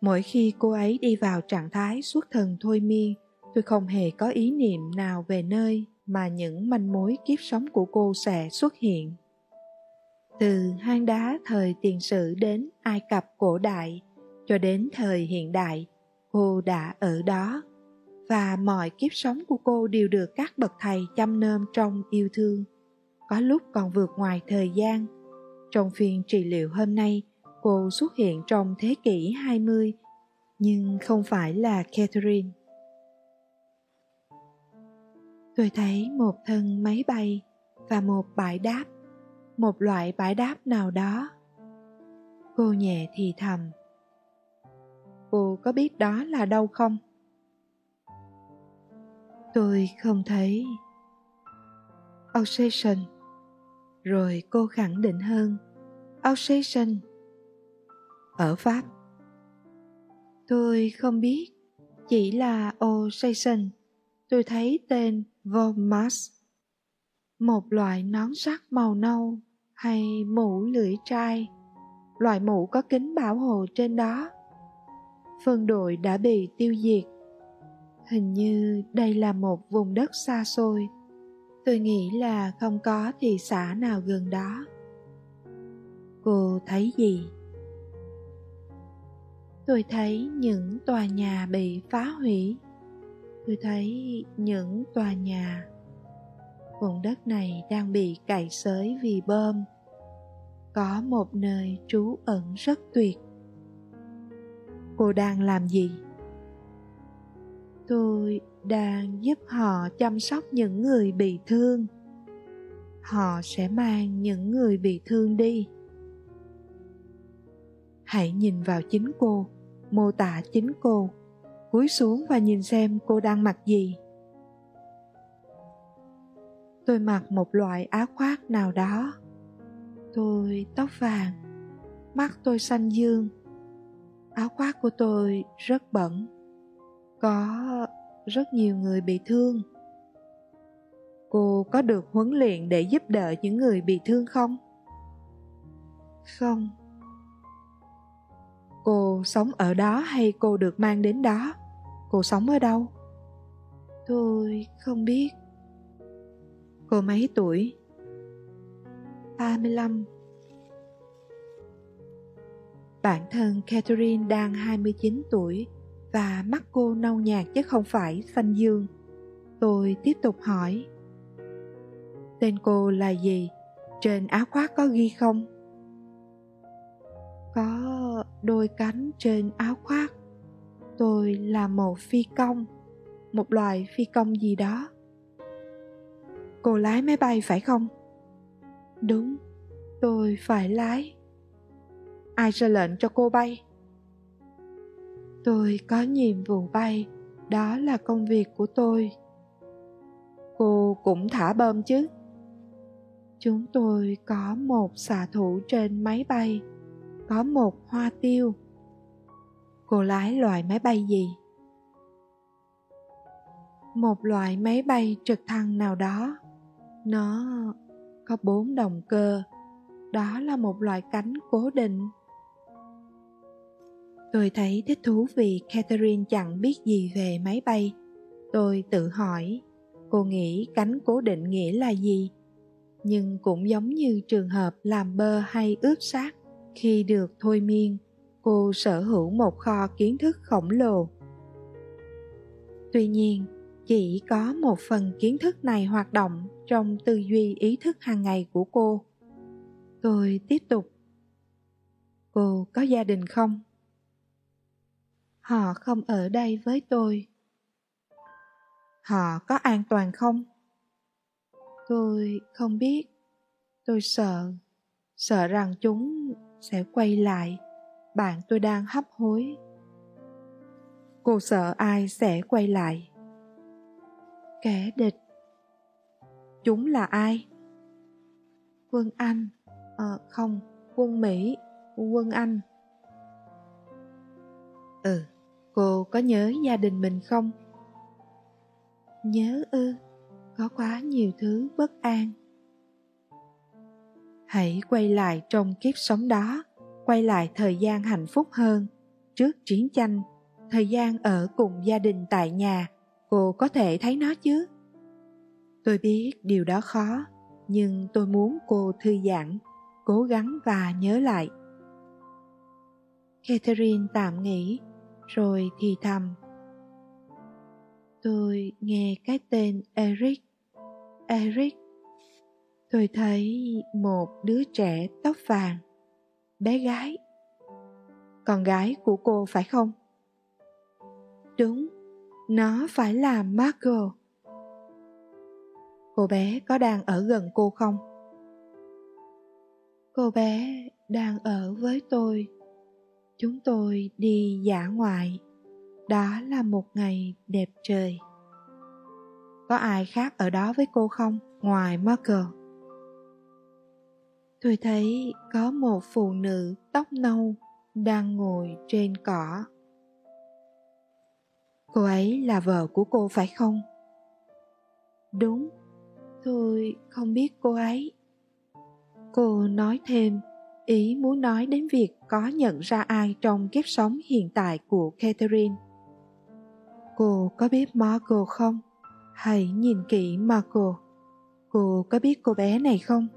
Mỗi khi cô ấy đi vào trạng thái xuất thần thôi miên tôi không hề có ý niệm nào về nơi mà những manh mối kiếp sống của cô sẽ xuất hiện. Từ hang đá thời tiền sử đến ai cập cổ đại, cho đến thời hiện đại, cô đã ở đó. Và mọi kiếp sống của cô đều được các bậc thầy chăm nom trong yêu thương. Có lúc còn vượt ngoài thời gian. Trong phiên trị liệu hôm nay, cô xuất hiện trong thế kỷ 20 nhưng không phải là Catherine. Tôi thấy một thân máy bay và một bãi đáp, một loại bãi đáp nào đó. Cô nhẹ thì thầm. Cô có biết đó là đâu không? Tôi không thấy. Obsession rồi cô khẳng định hơn. Obsession ở Pháp. Tôi không biết, chỉ là obsession tôi thấy tên Vomas một loại nón sắt màu nâu hay mũ lưỡi trai, loại mũ có kính bảo hộ trên đó. Phân đội đã bị tiêu diệt. Hình như đây là một vùng đất xa xôi. Tôi nghĩ là không có thị xã nào gần đó. Cô thấy gì? Tôi thấy những tòa nhà bị phá hủy tôi thấy những tòa nhà, vùng đất này đang bị cày xới vì bơm có một nơi trú ẩn rất tuyệt. Cô đang làm gì? Tôi đang giúp họ chăm sóc những người bị thương. Họ sẽ mang những người bị thương đi. Hãy nhìn vào chính cô, mô tả chính cô cúi xuống và nhìn xem cô đang mặc gì. Tôi mặc một loại áo khoác nào đó. Tôi tóc vàng, mắt tôi xanh dương. Áo khoác của tôi rất bẩn, có rất nhiều người bị thương. Cô có được huấn luyện để giúp đỡ những người bị thương không? Không cô sống ở đó hay cô được mang đến đó cô sống ở đâu tôi không biết cô mấy tuổi 35 Bản thân Catherine đang 29 tuổi và mắt cô nâu nhạt chứ không phải xanh dương. Tôi tiếp tục hỏi. Tên cô là gì? Trên áo khoác có ghi không? Có đôi cánh trên áo khoác. Tôi là một phi công, một loài phi công gì đó. Cô lái máy bay phải không? Đúng, tôi phải lái. Ai ra lệnh cho cô bay? Tôi có nhiệm vụ bay, đó là công việc của tôi. Cô cũng thả bơm chứ? Chúng tôi có một xạ thủ trên máy bay, có một hoa tiêu. Cô lái loại máy bay gì? Một loại máy bay trực thăng nào đó. Nó có bốn động cơ. Đó là một loại cánh cố định. Tôi thấy thích thú vì Catherine chẳng biết gì về máy bay. Tôi tự hỏi, cô nghĩ cánh cố định nghĩa là gì? Nhưng cũng giống như trường hợp làm bơ hay ướp xác, khi được thôi miên, cô sở hữu một kho kiến thức khổng lồ. Tuy nhiên, chỉ có một phần kiến thức này hoạt động trong tư duy ý thức hàng ngày của cô. Tôi tiếp tục. Cô có gia đình không? họ không ở đây với tôi họ có an toàn không tôi không biết tôi sợ sợ rằng chúng sẽ quay lại. Bạn tôi đang hấp hối. Cô sợ ai sẽ quay lại? Kẻ địch. Chúng là ai? Quân anh. À, không quân mỹ. Quân anh. Ừ cô có nhớ gia đình mình không? Nhớ ư có quá nhiều thứ bất an hãy quay lại trong kiếp sống đó quay lại thời gian hạnh phúc hơn. Trước chiến tranh thời gian ở cùng gia đình tại nhà cô có thể thấy nó chứ? Tôi biết điều đó khó nhưng tôi muốn cô thư giãn cố gắng và nhớ lại. Catherine tạm nghỉ, rồi thì thầm. Tôi nghe cái tên eric. Eric tôi thấy một đứa trẻ tóc vàng, bé gái. Con gái của cô phải không? Đúng, nó phải là marco. Cô bé có đang ở gần cô không? Cô bé đang ở với tôi. Chúng tôi đi dã ngoại. Đó là một ngày đẹp trời. Có ai khác ở đó với cô không, ngoài marker tôi thấy có một phụ nữ tóc nâu đang ngồi trên cỏ cô ấy là vợ của cô phải không đúng, tôi không biết cô ấy cô nói thêm, ý muốn nói đến việc có nhận ra ai trong kiếp sống hiện tại của Catherine. Cô có biết Marco không? Hãy nhìn kỹ Marco. Cô có biết cô bé này không?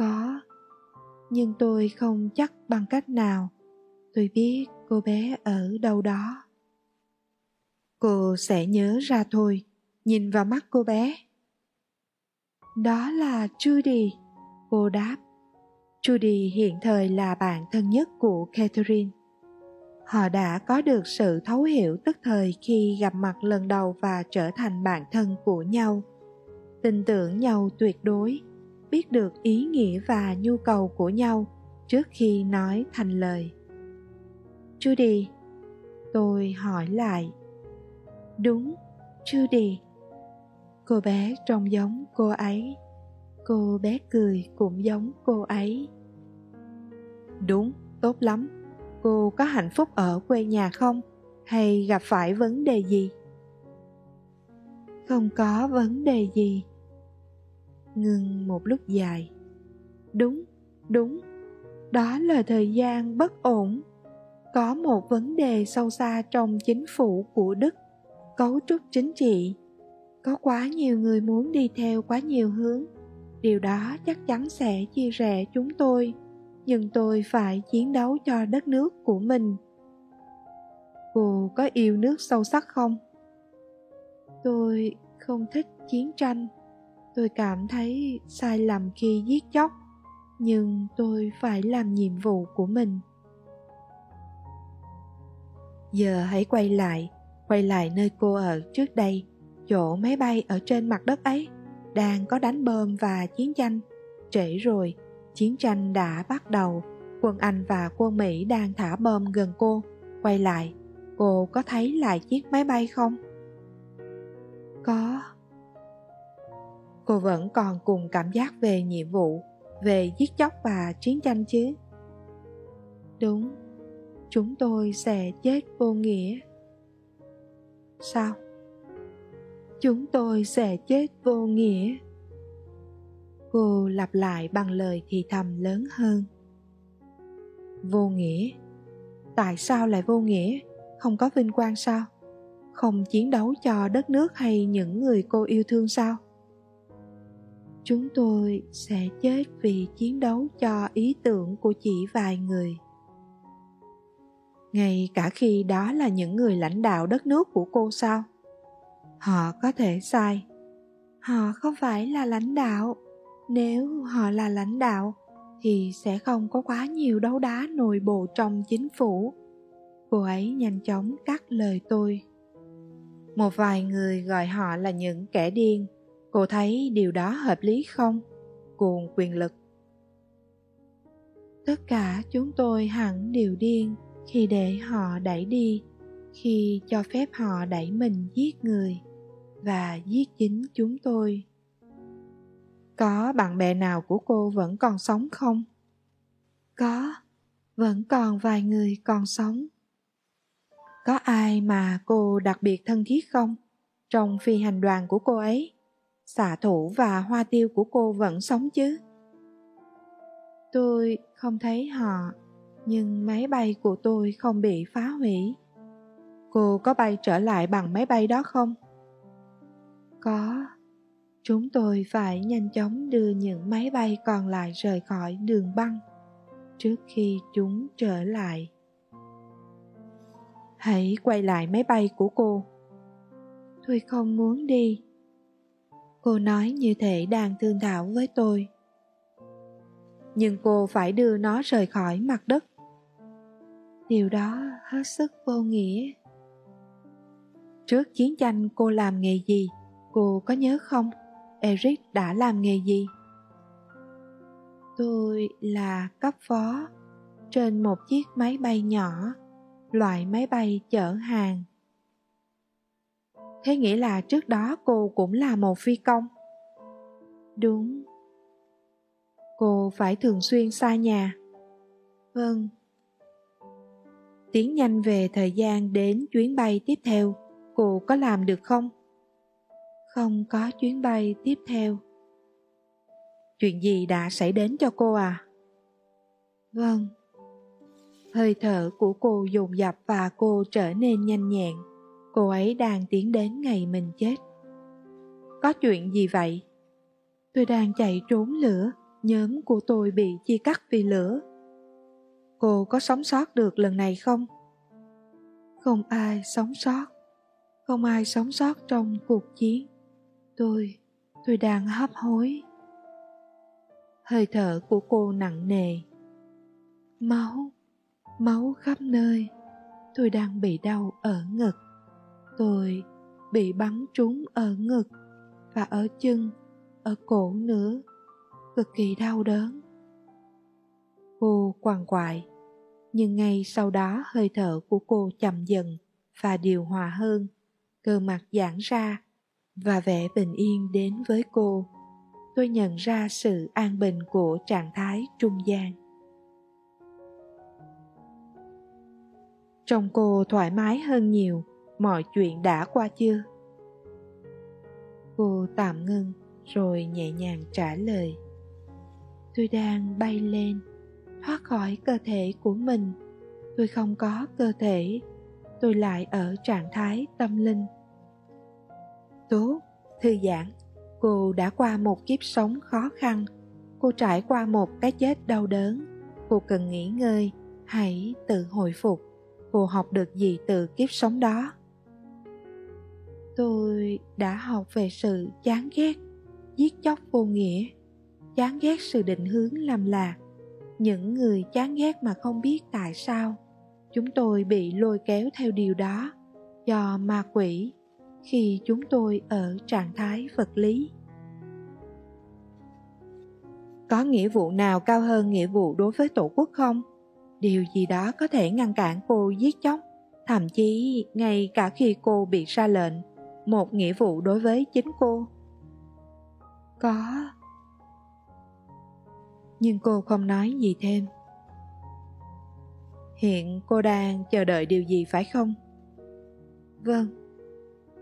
Có, nhưng tôi không chắc bằng cách nào. Tôi biết cô bé ở đâu đó. Cô sẽ nhớ ra thôi, nhìn vào mắt cô bé. Đó là Judy, cô đáp Judy hiện thời là bạn thân nhất của Catherine. Họ đã có được sự thấu hiểu tức thời khi gặp mặt lần đầu và trở thành bạn thân của nhau. Tin tưởng nhau tuyệt đối, biết được ý nghĩa và nhu cầu của nhau trước khi nói thành lời. Judy, tôi hỏi lại. Đúng, Judy. Cô bé trông giống cô ấy cô bé cười cũng giống cô ấy đúng tốt lắm cô có hạnh phúc ở quê nhà không hay gặp phải vấn đề gì không có vấn đề gì ngừng một lúc dài. Đúng đúng, đó là thời gian bất ổn. Có một vấn đề sâu xa trong chính phủ của đức, cấu trúc chính trị. Có quá nhiều người muốn đi theo quá nhiều hướng. Điều đó chắc chắn sẽ chia rẽ chúng tôi, nhưng tôi phải chiến đấu cho đất nước của mình. Cô có yêu nước sâu sắc không? Tôi không thích chiến tranh tôi cảm thấy sai lầm khi giết chóc, nhưng tôi phải làm nhiệm vụ của mình. Giờ hãy quay lại quay lại nơi cô ở trước đây, chỗ máy bay ở trên mặt đất ấy, đang có đánh bom và chiến tranh. Trễ rồi, chiến tranh đã bắt đầu. Quân anh và quân mỹ đang thả bom gần cô. Quay lại, cô có thấy lại chiếc máy bay không? Có cô vẫn còn cùng cảm giác về nhiệm vụ, về giết chóc và chiến tranh chứ. Đúng, chúng tôi sẽ chết vô nghĩa. Sao? Chúng tôi sẽ chết vô nghĩa. Cô lặp lại bằng lời thì thầm lớn hơn. Vô nghĩa? Tại sao lại vô nghĩa? Không có vinh quang sao? Không chiến đấu cho đất nước hay những người cô yêu thương sao? Chúng tôi sẽ chết vì chiến đấu cho ý tưởng của chỉ vài người. Ngay cả khi đó là những người lãnh đạo đất nước của cô sao? Họ có thể sai. Họ không phải là lãnh đạo. Nếu họ là lãnh đạo, thì sẽ không có quá nhiều đấu đá nội bộ trong chính phủ. Cô ấy nhanh chóng cắt lời tôi. Một vài người gọi họ là những kẻ điên cô thấy điều đó hợp lý không? Cuồng quyền lực. Tất cả chúng tôi hẳn đều điên khi để họ đẩy đi, khi cho phép họ đẩy mình giết người và giết chính chúng tôi. Có bạn bè nào của cô vẫn còn sống không? Có, vẫn còn vài người còn sống. Có ai mà cô đặc biệt thân thiết không? Trong phi hành đoàn của cô ấy xạ thủ và hoa tiêu của cô vẫn sống chứ? Tôi không thấy họ, nhưng máy bay của tôi không bị phá hủy. Cô có bay trở lại bằng máy bay đó không? Có. Chúng tôi phải nhanh chóng đưa những máy bay còn lại rời khỏi đường băng trước khi chúng trở lại. Hãy quay lại máy bay của cô. Tôi không muốn đi cô nói như thể đang thương thảo với tôi. Nhưng cô phải đưa nó rời khỏi mặt đất. Điều đó hết sức vô nghĩa. Trước chiến tranh cô làm nghề gì, cô có nhớ không? Eric đã làm nghề gì? Tôi là cấp phó trên một chiếc máy bay nhỏ, loại máy bay chở hàng thế nghĩa là trước đó cô cũng là một phi công. Đúng. Cô phải thường xuyên xa nhà. Vâng. Tiến nhanh về thời gian đến chuyến bay tiếp theo. Cô có làm được không? Không có chuyến bay tiếp theo. Chuyện gì đã xảy đến cho cô à? Vâng. Hơi thở của cô dồn dập và cô trở nên nhanh nhẹn cô ấy đang tiến đến ngày mình chết. Có chuyện gì vậy? Tôi đang chạy trốn lửa, nhóm của tôi bị chia cắt vì lửa. Cô có sống sót được lần này không? Không ai sống sót. Không ai sống sót trong cuộc chiến. Tôi tôi đang hấp hối. Hơi thở của cô nặng nề. Máu máu khắp nơi. Tôi đang bị đau ở ngực tôi bị bắn trúng ở ngực và ở chân, ở cổ nữa. Cực kỳ đau đớn. Cô quằn quại, nhưng ngay sau đó hơi thở của cô chậm dần và điều hòa hơn. Cơ mặt giãn ra và vẻ bình yên đến với cô. Tôi nhận ra sự an bình của trạng thái trung gian. Trong cô thoải mái hơn nhiều mọi chuyện đã qua chưa? Cô tạm ngưng, rồi nhẹ nhàng trả lời. Tôi đang bay lên, thoát khỏi cơ thể của mình. Tôi không có cơ thể, tôi lại ở trạng thái tâm linh. Tốt, thư giãn, cô đã qua một kiếp sống khó khăn. Cô trải qua một cái chết đau đớn. Cô cần nghỉ ngơi, hãy tự hồi phục. Cô học được gì từ kiếp sống đó? Tôi đã học về sự chán ghét, giết chóc vô nghĩa, chán ghét sự định hướng làm lạc. Những người chán ghét mà không biết tại sao, chúng tôi bị lôi kéo theo điều đó do ma quỷ khi chúng tôi ở trạng thái vật lý. Có nghĩa vụ nào cao hơn nghĩa vụ đối với tổ quốc không? Điều gì đó có thể ngăn cản cô giết chóc, thậm chí ngay cả khi cô bị ra lệnh một nghĩa vụ đối với chính cô. Có. Nhưng cô không nói gì thêm. Hiện cô đang chờ đợi điều gì phải không? Vâng.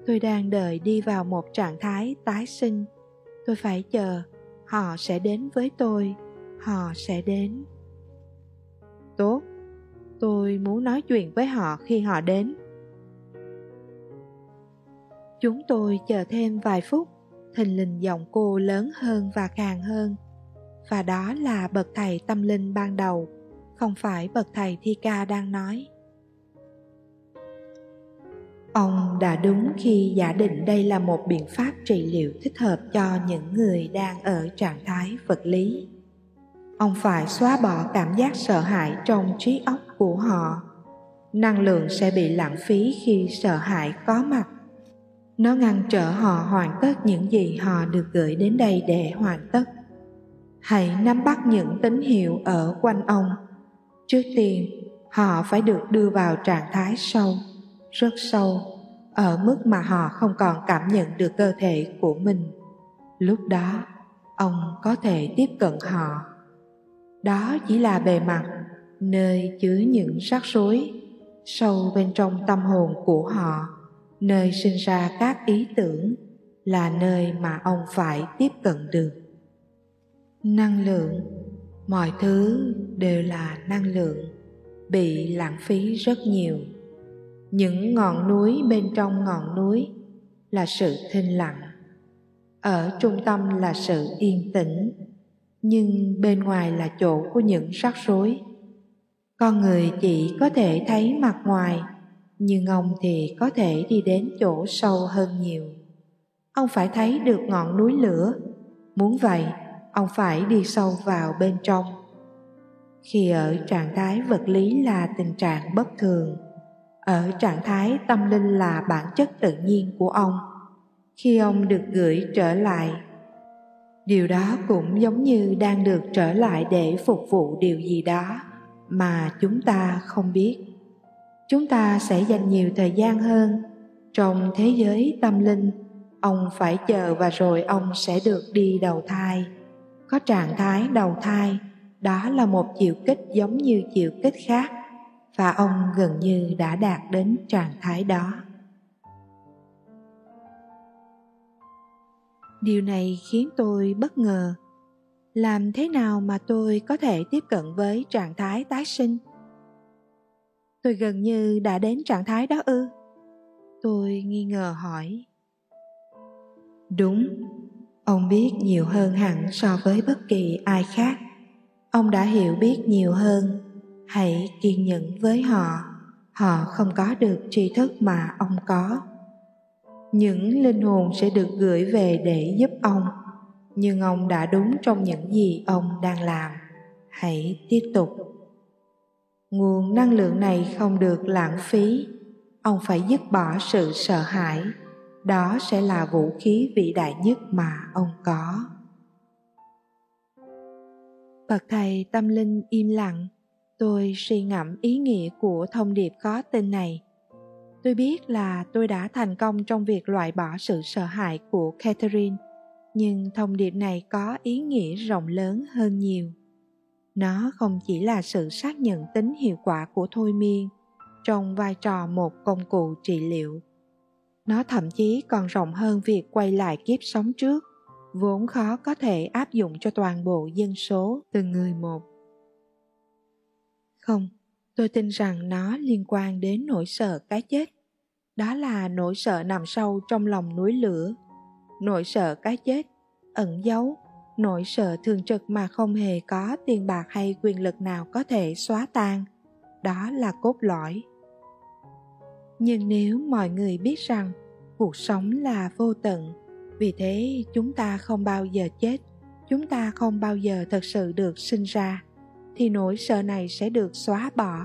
Tôi đang đợi đi vào một trạng thái tái sinh. Tôi phải chờ. Họ sẽ đến với tôi. Họ sẽ đến. Tốt. Tôi muốn nói chuyện với họ khi họ đến chúng tôi chờ thêm vài phút, thình lình giọng cô lớn hơn và càng hơn. Và đó là bậc thầy tâm linh ban đầu, không phải bậc thầy thi ca đang nói. Ông đã đúng khi giả định đây là một biện pháp trị liệu thích hợp cho những người đang ở trạng thái vật lý. Ông phải xóa bỏ cảm giác sợ hãi trong trí óc của họ. Năng lượng sẽ bị lãng phí khi sợ hãi có mặt nó ngăn trở họ hoàn tất những gì họ được gửi đến đây để hoàn tất. Hãy nắm bắt những tín hiệu ở quanh ông. Trước tiên, họ phải được đưa vào trạng thái sâu, rất sâu, ở mức mà họ không còn cảm nhận được cơ thể của mình. Lúc đó, ông có thể tiếp cận họ. Đó chỉ là bề mặt, nơi chứa những rắc rối sâu bên trong tâm hồn của họ nơi sinh ra các ý tưởng là nơi mà ông phải tiếp cận được. Năng lượng, mọi thứ đều là năng lượng, bị lãng phí rất nhiều. Những ngọn núi bên trong ngọn núi là sự thinh lặng. Ở trung tâm là sự yên tĩnh, nhưng bên ngoài là chỗ của những rắc rối. Con người chỉ có thể thấy mặt ngoài nhưng ông thì có thể đi đến chỗ sâu hơn nhiều. Ông phải thấy được ngọn núi lửa. Muốn vậy, ông phải đi sâu vào bên trong. Khi ở trạng thái vật lý là tình trạng bất thường, ở trạng thái tâm linh là bản chất tự nhiên của ông, khi ông được gửi trở lại, điều đó cũng giống như đang được trở lại để phục vụ điều gì đó mà chúng ta không biết chúng ta sẽ dành nhiều thời gian hơn. Trong thế giới tâm linh, ông phải chờ và rồi ông sẽ được đi đầu thai. Có trạng thái đầu thai, đó là một chiều kích giống như chiều kích khác, và ông gần như đã đạt đến trạng thái đó. Điều này khiến tôi bất ngờ. Làm thế nào mà tôi có thể tiếp cận với trạng thái tái sinh? Tôi gần như đã đến trạng thái đó ư? Tôi nghi ngờ hỏi. Đúng. Ông biết nhiều hơn hẳn so với bất kỳ ai khác. Ông đã hiểu biết nhiều hơn. Hãy kiên nhẫn với họ. Họ không có được tri thức mà ông có. Những linh hồn sẽ được gửi về để giúp ông. Nhưng ông đã đúng trong những gì ông đang làm. Hãy tiếp tục nguồn năng lượng này không được lãng phí. Ông phải dứt bỏ sự sợ hãi. Đó sẽ là vũ khí vĩ đại nhất mà ông có. Bậc thầy tâm linh im lặng. Tôi suy ngẫm ý nghĩa của thông điệp có tên này. Tôi biết là tôi đã thành công trong việc loại bỏ sự sợ hãi của catherine, nhưng thông điệp này có ý nghĩa rộng lớn hơn nhiều nó không chỉ là sự xác nhận tính hiệu quả của thôi miên trong vai trò một công cụ trị liệu, nó thậm chí còn rộng hơn việc quay lại kiếp sống trước, vốn khó có thể áp dụng cho toàn bộ dân số từng người một. Không, tôi tin rằng nó liên quan đến nỗi sợ cái chết. Đó là nỗi sợ nằm sâu trong lòng núi lửa. Nỗi sợ cái chết ẩn giấu nỗi sợ thường trực mà không hề có tiền bạc hay quyền lực nào có thể xóa tan, đó là cốt lõi. Nhưng nếu mọi người biết rằng cuộc sống là vô tận, vì thế chúng ta không bao giờ chết, chúng ta không bao giờ thật sự được sinh ra, thì nỗi sợ này sẽ được xóa bỏ.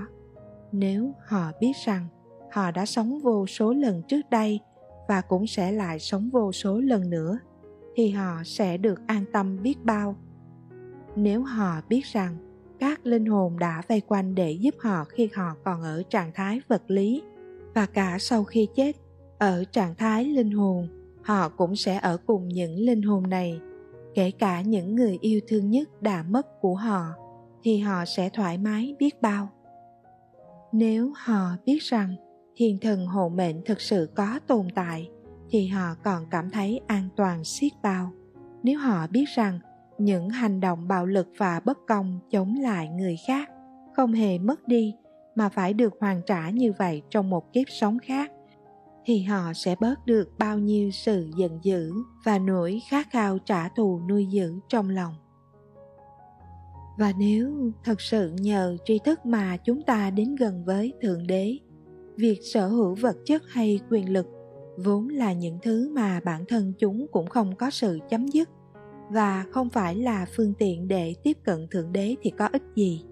Nếu họ biết rằng họ đã sống vô số lần trước đây và cũng sẽ lại sống vô số lần nữa thì họ sẽ được an tâm biết bao. Nếu họ biết rằng các linh hồn đã vây quanh để giúp họ khi họ còn ở trạng thái vật lý, và cả sau khi chết, ở trạng thái linh hồn, họ cũng sẽ ở cùng những linh hồn này. Kể cả những người yêu thương nhất đã mất của họ, thì họ sẽ thoải mái biết bao. Nếu họ biết rằng thiên thần hộ mệnh thực sự có tồn tại thì họ còn cảm thấy an toàn xiết bao. Nếu họ biết rằng những hành động bạo lực và bất công chống lại người khác không hề mất đi mà phải được hoàn trả như vậy trong một kiếp sống khác, thì họ sẽ bớt được bao nhiêu sự giận dữ và nỗi khát khao trả thù nuôi dưỡng trong lòng. Và nếu thật sự nhờ tri thức mà chúng ta đến gần với thượng đế, việc sở hữu vật chất hay quyền lực vốn là những thứ mà bản thân chúng cũng không có sự chấm dứt. Và không phải là phương tiện để tiếp cận thượng đế thì có ích gì.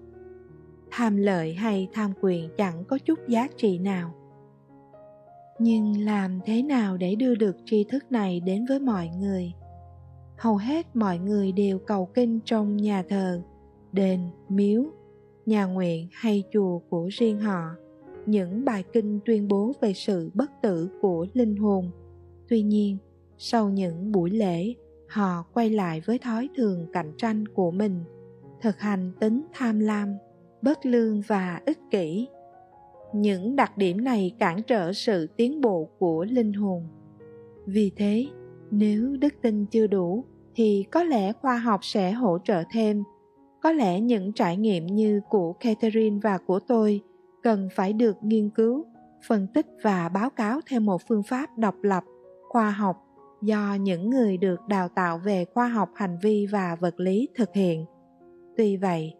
Tham lợi hay tham quyền chẳng có chút giá trị nào. Nhưng làm thế nào để đưa được tri thức này đến với mọi người? Hầu hết mọi người đều cầu kinh trong nhà thờ, đền, miếu, nhà nguyện hay chùa của riêng họ những bài kinh tuyên bố về sự bất tử của linh hồn. Tuy nhiên, sau những buổi lễ, họ quay lại với thói thường cạnh tranh của mình, thực hành tính tham lam, bất lương và ích kỷ. Những đặc điểm này cản trở sự tiến bộ của linh hồn. Vì thế, nếu đức tin chưa đủ, thì có lẽ khoa học sẽ hỗ trợ thêm. Có lẽ những trải nghiệm như của catherine và của tôi cần phải được nghiên cứu, phân tích và báo cáo theo một phương pháp độc lập, khoa học do những người được đào tạo về khoa học hành vi và vật lý thực hiện. Tuy vậy,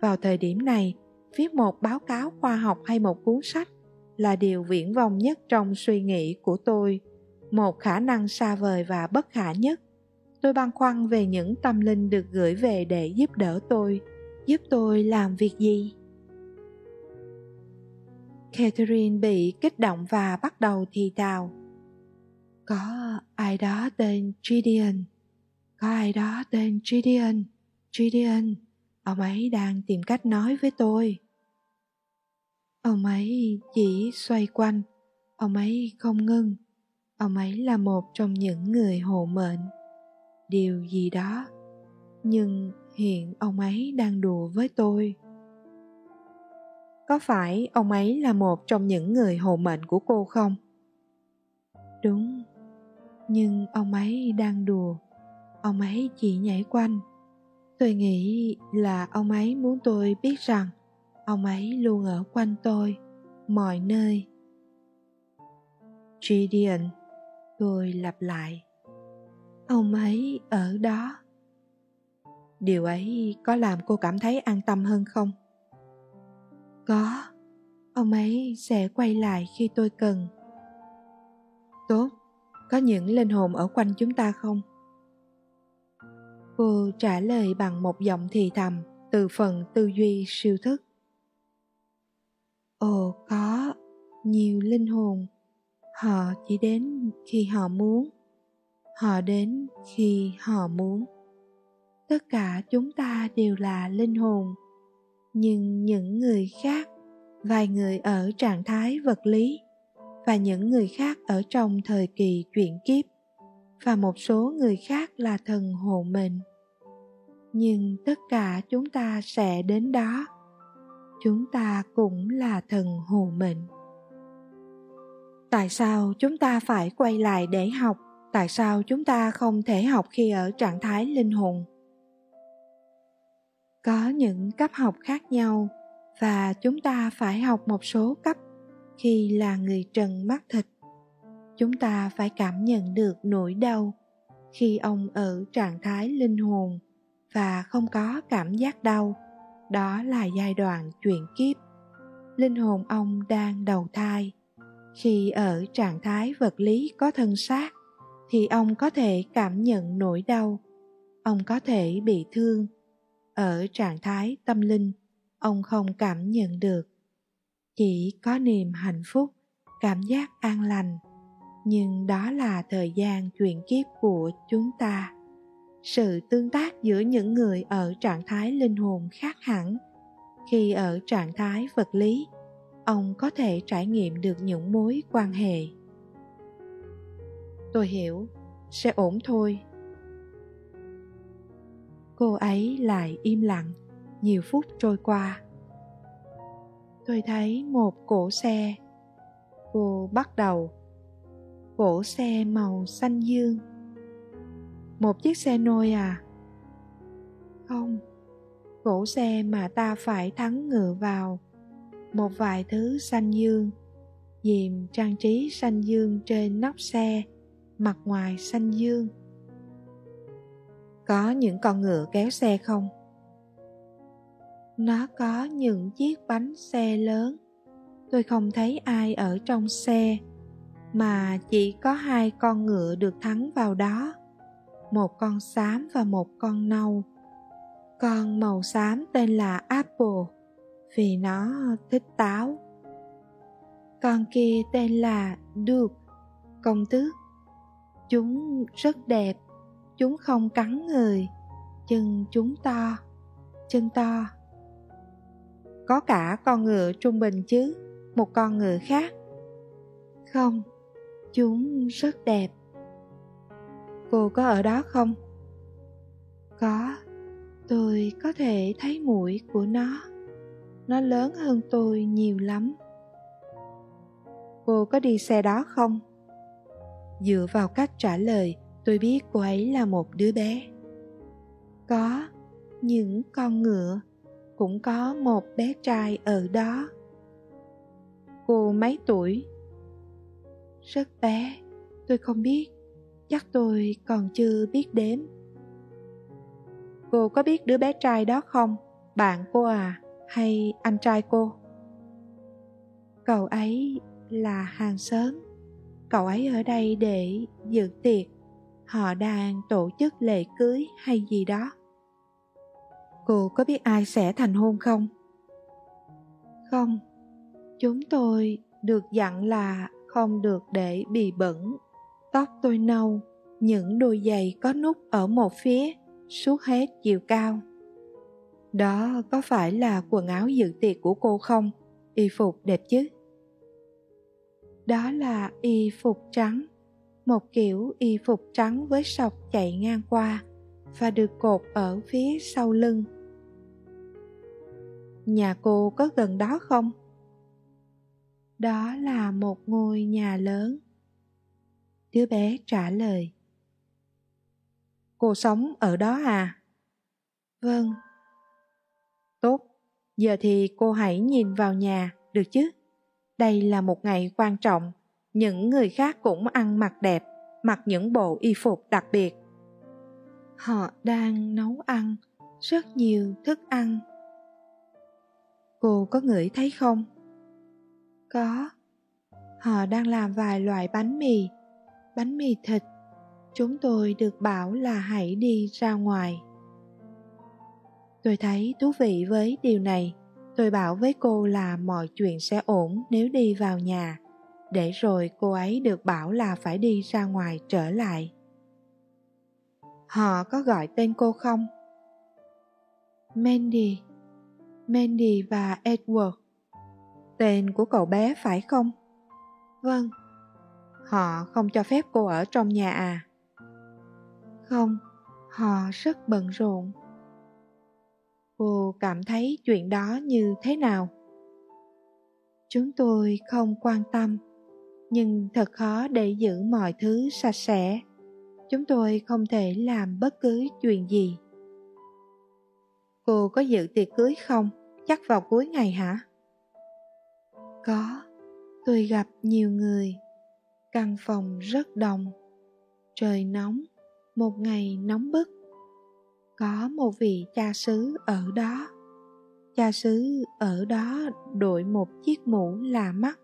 vào thời điểm này, viết một báo cáo khoa học hay một cuốn sách là điều viễn vông nhất trong suy nghĩ của tôi, một khả năng xa vời và bất khả nhất. Tôi băn khoăn về những tâm linh được gửi về để giúp đỡ tôi. Giúp tôi làm việc gì? Catherine bị kích động và bắt đầu thì thào. Có ai đó tên Gideon? Có ai đó tên Gideon? Gideon, ông ấy đang tìm cách nói với tôi. Ông ấy chỉ xoay quanh, ông ấy không ngưng ông ấy là một trong những người hộ mệnh. Điều gì đó. Nhưng hiện ông ấy đang đùa với tôi có phải ông ấy là một trong những người hộ mệnh của cô không? Đúng, nhưng ông ấy đang đùa. Ông ấy chỉ nhảy quanh. Tôi nghĩ là ông ấy muốn tôi biết rằng ông ấy luôn ở quanh tôi, mọi nơi. Gideon, tôi lặp lại. Ông ấy ở đó. Điều ấy có làm cô cảm thấy an tâm hơn không? Có, ông ấy sẽ quay lại khi tôi cần. Tốt, có những linh hồn ở quanh chúng ta không? Cô trả lời bằng một giọng thì thầm từ phần tư duy siêu thức. Ồ, có, nhiều linh hồn. Họ chỉ đến khi họ muốn. Họ đến khi họ muốn. Tất cả chúng ta đều là linh hồn nhưng những người khác, vài người ở trạng thái vật lý và những người khác ở trong thời kỳ chuyển kiếp và một số người khác là thần hộ mệnh. Nhưng tất cả chúng ta sẽ đến đó. Chúng ta cũng là thần hộ mệnh. Tại sao chúng ta phải quay lại để học? Tại sao chúng ta không thể học khi ở trạng thái linh hồn? Có những cấp học khác nhau và chúng ta phải học một số cấp khi là người trần mắt thịt. Chúng ta phải cảm nhận được nỗi đau khi ông ở trạng thái linh hồn và không có cảm giác đau. Đó là giai đoạn chuyển kiếp. Linh hồn ông đang đầu thai. Khi ở trạng thái vật lý có thân xác thì ông có thể cảm nhận nỗi đau. Ông có thể bị thương ở trạng thái tâm linh, ông không cảm nhận được. Chỉ có niềm hạnh phúc, cảm giác an lành. Nhưng đó là thời gian chuyển kiếp của chúng ta. Sự tương tác giữa những người ở trạng thái linh hồn khác hẳn. Khi ở trạng thái vật lý, ông có thể trải nghiệm được những mối quan hệ. Tôi hiểu, sẽ ổn thôi cô ấy lại im lặng nhiều phút trôi qua. Tôi thấy một cổ xe. Cô bắt đầu. Cổ xe màu xanh dương. Một chiếc xe nôi à? Không. Cổ xe mà ta phải thắng ngựa vào. Một vài thứ xanh dương. Dìm trang trí xanh dương trên nóc xe, mặt ngoài xanh dương có những con ngựa kéo xe không? Nó có những chiếc bánh xe lớn. Tôi không thấy ai ở trong xe, mà chỉ có hai con ngựa được thắng vào đó. Một con xám và một con nâu. Con màu xám tên là apple, vì nó thích táo. Con kia tên là duke, công tước. Chúng rất đẹp chúng không cắn người. Chân chúng to chân to có cả con ngựa trung bình chứ, một con ngựa khác. Không, chúng rất đẹp. Cô có ở đó không? Có, tôi có thể thấy mũi của nó. Nó lớn hơn tôi nhiều lắm. Cô có đi xe đó không? Dựa vào cách trả lời tôi biết cô ấy là một đứa bé. Có những con ngựa, cũng có một bé trai ở đó. Cô mấy tuổi? Rất bé, tôi không biết, chắc tôi còn chưa biết đếm. Cô có biết đứa bé trai đó không? Bạn cô à hay anh trai cô? Cậu ấy là hàng xóm. Cậu ấy ở đây để dự tiệc họ đang tổ chức lễ cưới hay gì đó. Cô có biết ai sẽ thành hôn không? Không. Chúng tôi được dặn là không được để bị bẩn. Tóc tôi nâu, những đôi giày có nút ở một phía, suốt hết chiều cao. Đó có phải là quần áo dự tiệc của cô không? Y phục đẹp chứ? Đó là y phục trắng một kiểu y phục trắng với sọc chạy ngang qua và được cột ở phía sau lưng. Nhà cô có gần đó không? Đó là một ngôi nhà lớn. Đứa bé trả lời. Cô sống ở đó à? Vâng. Tốt, giờ thì cô hãy nhìn vào nhà, được chứ? Đây là một ngày quan trọng những người khác cũng ăn mặc đẹp, mặc những bộ y phục đặc biệt. Họ đang nấu ăn, rất nhiều thức ăn. Cô có ngửi thấy không? Có. Họ đang làm vài loại bánh mì bánh mì thịt. Chúng tôi được bảo là hãy đi ra ngoài. Tôi thấy thú vị với điều này. Tôi bảo với cô là mọi chuyện sẽ ổn nếu đi vào nhà để rồi cô ấy được bảo là phải đi ra ngoài trở lại. Họ có gọi tên cô không? Mandy. Mandy và edward. Tên của cậu bé phải không? Vâng. Họ không cho phép cô ở trong nhà à? Không, họ rất bận rộn. Cô cảm thấy chuyện đó như thế nào? Chúng tôi không quan tâm nhưng thật khó để giữ mọi thứ sạch sẽ. Chúng tôi không thể làm bất cứ chuyện gì. Cô có dự tiệc cưới không? Chắc vào cuối ngày hả? Có. Tôi gặp nhiều người. Căn phòng rất đông. Trời nóng. Một ngày nóng bức. Có một vị cha xứ ở đó. Cha xứ ở đó đội một chiếc mũ lạ mắt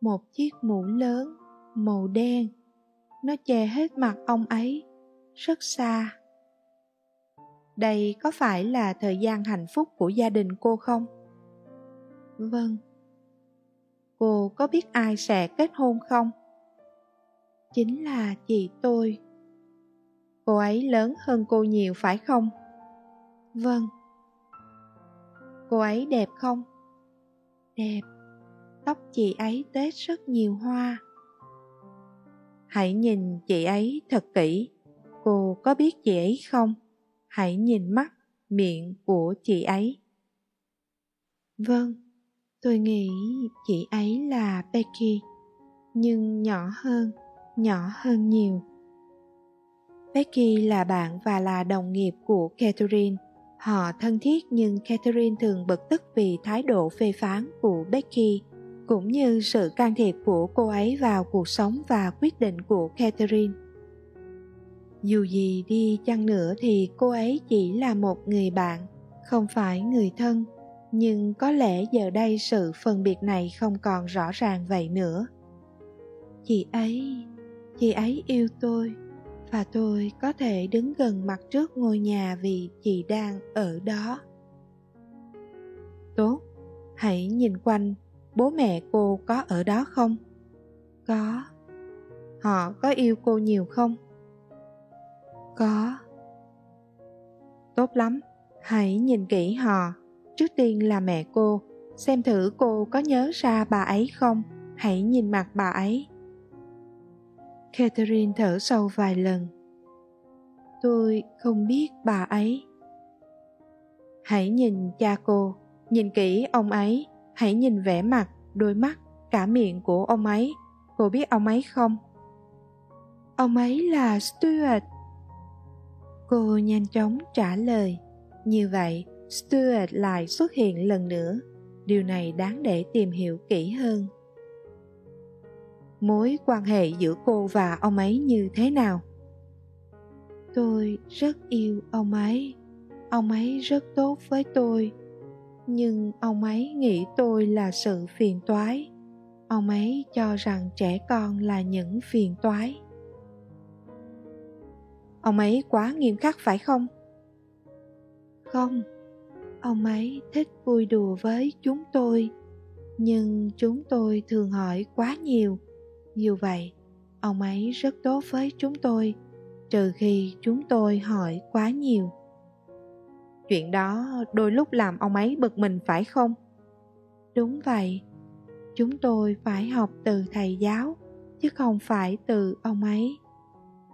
một chiếc mũ lớn, màu đen. Nó che hết mặt ông ấy, rất xa. Đây có phải là thời gian hạnh phúc của gia đình cô không? Vâng. Cô có biết ai sẽ kết hôn không? Chính là chị tôi. Cô ấy lớn hơn cô nhiều phải không? Vâng. Cô ấy đẹp không? Đẹp tóc chị ấy tết rất nhiều hoa. Hãy nhìn chị ấy thật kỹ. Cô có biết chị ấy không? Hãy nhìn mắt, miệng của chị ấy. Vâng tôi nghĩ chị ấy là becky, nhưng nhỏ hơn nhỏ hơn nhiều. Becky là bạn và là đồng nghiệp của catherine. Họ thân thiết nhưng catherine thường bực tức vì thái độ phê phán của becky cũng như sự can thiệp của cô ấy vào cuộc sống và quyết định của catherine. Dù gì đi chăng nữa thì cô ấy chỉ là một người bạn, không phải người thân. Nhưng có lẽ giờ đây sự phân biệt này không còn rõ ràng vậy nữa. Chị ấy chị ấy yêu tôi, và tôi có thể đứng gần mặt trước ngôi nhà vì chị đang ở đó. Tốt, hãy nhìn quanh bố mẹ cô có ở đó không? Có. Họ có yêu cô nhiều không? Có. Tốt lắm. Hãy nhìn kỹ họ. Trước tiên là mẹ cô. Xem thử cô có nhớ ra bà ấy không? Hãy nhìn mặt bà ấy. Catherine thở sâu vài lần. Tôi không biết bà ấy. Hãy nhìn cha cô. Nhìn kỹ ông ấy hãy nhìn vẻ mặt, đôi mắt, cả miệng của ông ấy. Cô biết ông ấy không? Ông ấy là stuart. Cô nhanh chóng trả lời. Như vậy, stuart lại xuất hiện lần nữa. Điều này đáng để tìm hiểu kỹ hơn. Mối quan hệ giữa cô và ông ấy như thế nào? Tôi rất yêu ông ấy. Ông ấy rất tốt với tôi nhưng ông ấy nghĩ tôi là sự phiền toái. Ông ấy cho rằng trẻ con là những phiền toái. Ông ấy quá nghiêm khắc phải không? Không. Ông ấy thích vui đùa với chúng tôi, nhưng chúng tôi thường hỏi quá nhiều. Dù vậy, ông ấy rất tốt với chúng tôi, trừ khi chúng tôi hỏi quá nhiều chuyện đó đôi lúc làm ông ấy bực mình phải không? Đúng vậy. Chúng tôi phải học từ thầy giáo chứ không phải từ ông ấy.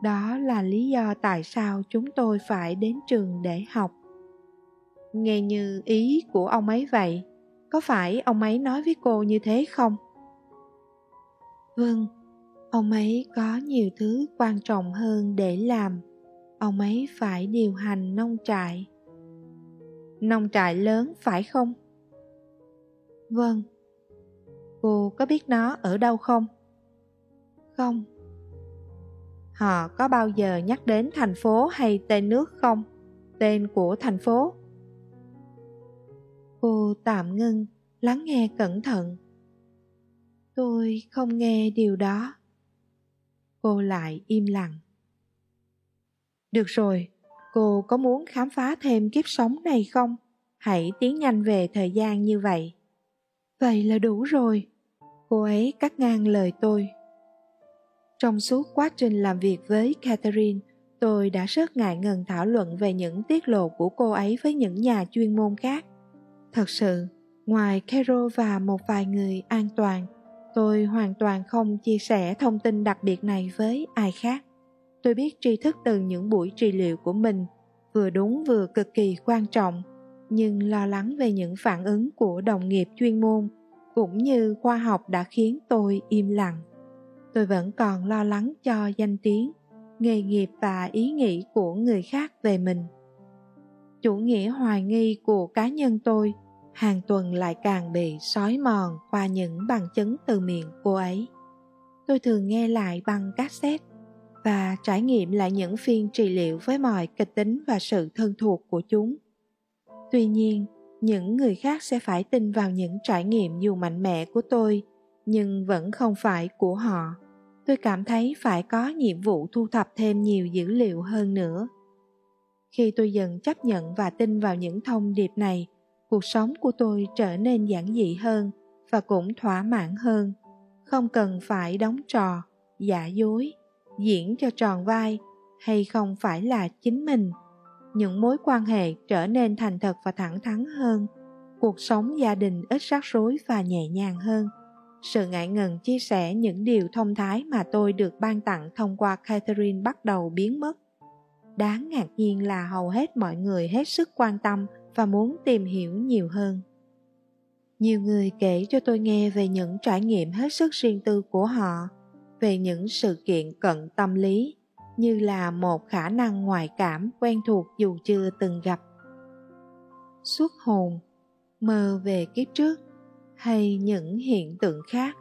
Đó là lý do tại sao chúng tôi phải đến trường để học. Nghe như ý của ông ấy vậy có phải ông ấy nói với cô như thế không? Vâng ông ấy có nhiều thứ quan trọng hơn để làm. Ông ấy phải điều hành nông trại nông trại lớn, phải không? Vâng. Cô có biết nó ở đâu không? Không. Họ có bao giờ nhắc đến thành phố hay tên nước không? Tên của thành phố? Cô tạm ngưng, lắng nghe cẩn thận. Tôi không nghe điều đó. Cô lại im lặng. Được rồi cô có muốn khám phá thêm kiếp sống này không? Hãy tiến nhanh về thời gian như vậy. Vậy là đủ rồi. Cô ấy cắt ngang lời tôi. Trong suốt quá trình làm việc với catherine tôi đã rất ngại ngần thảo luận về những tiết lộ của cô ấy với những nhà chuyên môn khác. Thật sự ngoài carol và một vài người an toàn tôi hoàn toàn không chia sẻ thông tin đặc biệt này với ai khác tôi biết tri thức từ những buổi trị liệu của mình vừa đúng vừa cực kỳ quan trọng, nhưng lo lắng về những phản ứng của đồng nghiệp chuyên môn cũng như khoa học đã khiến tôi im lặng. Tôi vẫn còn lo lắng cho danh tiếng, nghề nghiệp và ý nghĩ của người khác về mình. Chủ nghĩa hoài nghi của cá nhân tôi hàng tuần lại càng bị sói mòn qua những bằng chứng từ miệng cô ấy. Tôi thường nghe lại bằng cassette và trải nghiệm lại những phiên trị liệu với mọi kịch tính và sự thân thuộc của chúng. Tuy nhiên, những người khác sẽ phải tin vào những trải nghiệm dù mạnh mẽ của tôi, nhưng vẫn không phải của họ. Tôi cảm thấy phải có nhiệm vụ thu thập thêm nhiều dữ liệu hơn nữa. Khi tôi dần chấp nhận và tin vào những thông điệp này, cuộc sống của tôi trở nên giản dị hơn và cũng thỏa mãn hơn. Không cần phải đóng trò, giả dối diễn cho tròn vai hay không phải là chính mình. Những mối quan hệ trở nên thành thật và thẳng thắn hơn. Cuộc sống gia đình ít rắc rối và nhẹ nhàng hơn. Sự ngại ngần chia sẻ những điều thông thái mà tôi được ban tặng thông qua catherine bắt đầu biến mất. Đáng ngạc nhiên là hầu hết mọi người hết sức quan tâm và muốn tìm hiểu nhiều hơn. Nhiều người kể cho tôi nghe về những trải nghiệm hết sức riêng tư của họ về những sự kiện cận tâm lý, như là một khả năng ngoại cảm quen thuộc dù chưa từng gặp. Xuất hồn, mơ về kiếp trước, hay những hiện tượng khác.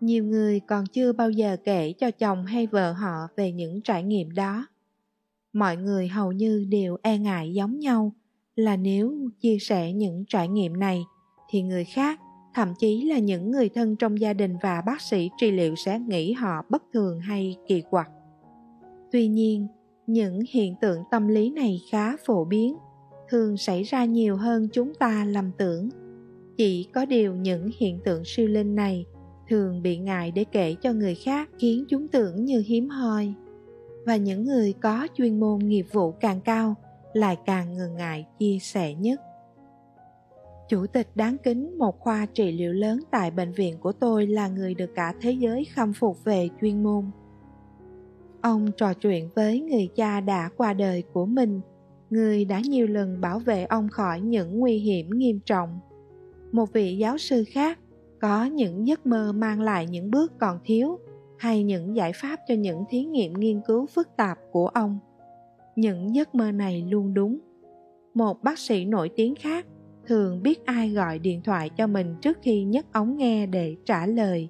Nhiều người còn chưa bao giờ kể cho chồng hay vợ họ về những trải nghiệm đó. Mọi người hầu như đều e ngại giống nhau là nếu chia sẻ những trải nghiệm này thì người khác thậm chí là những người thân trong gia đình và bác sĩ trị liệu sẽ nghĩ họ bất thường hay kỳ quặc. Tuy nhiên, những hiện tượng tâm lý này khá phổ biến, thường xảy ra nhiều hơn chúng ta lầm tưởng. Chỉ có điều những hiện tượng siêu linh này thường bị ngại để kể cho người khác khiến chúng tưởng như hiếm hoi. Và những người có chuyên môn nghiệp vụ càng cao lại càng ngần ngại chia sẻ nhất chủ tịch đáng kính một khoa trị liệu lớn tại bệnh viện của tôi là người được cả thế giới khâm phục về chuyên môn. Ông trò chuyện với người cha đã qua đời của mình, người đã nhiều lần bảo vệ ông khỏi những nguy hiểm nghiêm trọng. Một vị giáo sư khác có những giấc mơ mang lại những bước còn thiếu hay những giải pháp cho những thí nghiệm nghiên cứu phức tạp của ông. Những giấc mơ này luôn đúng. Một bác sĩ nổi tiếng khác thường biết ai gọi điện thoại cho mình trước khi nhấc ống nghe để trả lời.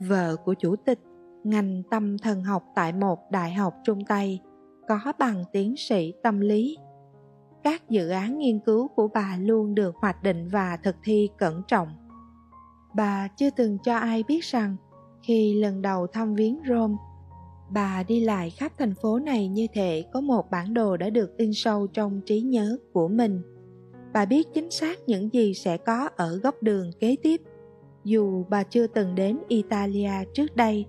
Vợ của chủ tịch, ngành tâm thần học tại một đại học trung tây, có bằng tiến sĩ tâm lý. Các dự án nghiên cứu của bà luôn được hoạch định và thực thi cẩn trọng. Bà chưa từng cho ai biết rằng, khi lần đầu thăm viếng rome, bà đi lại khắp thành phố này như thể có một bản đồ đã được in sâu trong trí nhớ của mình bà biết chính xác những gì sẽ có ở góc đường kế tiếp. Dù bà chưa từng đến italia trước đây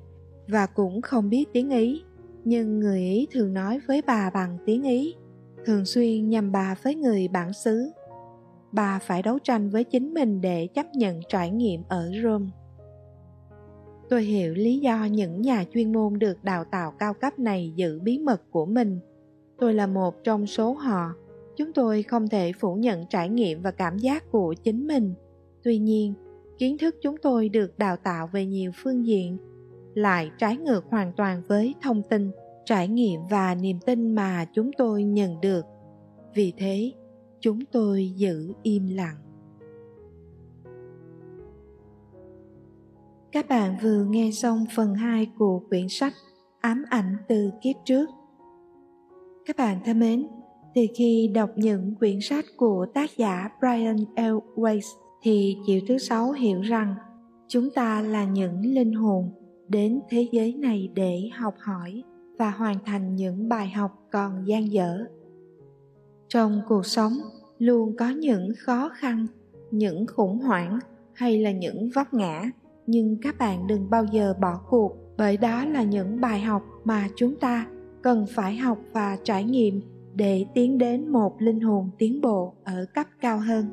và cũng không biết tiếng ý, nhưng người ý thường nói với bà bằng tiếng ý, thường xuyên nhằm bà với người bản xứ. Bà phải đấu tranh với chính mình để chấp nhận trải nghiệm ở rome. Tôi hiểu lý do những nhà chuyên môn được đào tạo cao cấp này giữ bí mật của mình. Tôi là một trong số họ chúng tôi không thể phủ nhận trải nghiệm và cảm giác của chính mình. Tuy nhiên, kiến thức chúng tôi được đào tạo về nhiều phương diện, lại trái ngược hoàn toàn với thông tin, trải nghiệm và niềm tin mà chúng tôi nhận được. Vì thế, chúng tôi giữ im lặng. Các bạn vừa nghe xong phần 2 của quyển sách ám ảnh từ kiếp trước. Các bạn thân mến từ khi đọc những quyển sách của tác giả Brian L. Weiss thì chiều thứ sáu hiểu rằng chúng ta là những linh hồn đến thế giới này để học hỏi và hoàn thành những bài học còn gian dở trong cuộc sống luôn có những khó khăn, những khủng hoảng hay là những vấp ngã, nhưng các bạn đừng bao giờ bỏ cuộc bởi đó là những bài học mà chúng ta cần phải học và trải nghiệm để tiến đến một linh hồn tiến bộ ở cấp cao hơn.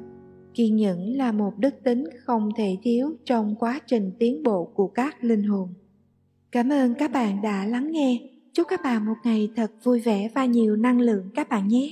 Kiên nhẫn là một đức tính không thể thiếu trong quá trình tiến bộ của các linh hồn. Cảm ơn các bạn đã lắng nghe. Chúc các bạn một ngày thật vui vẻ và nhiều năng lượng các bạn nhé.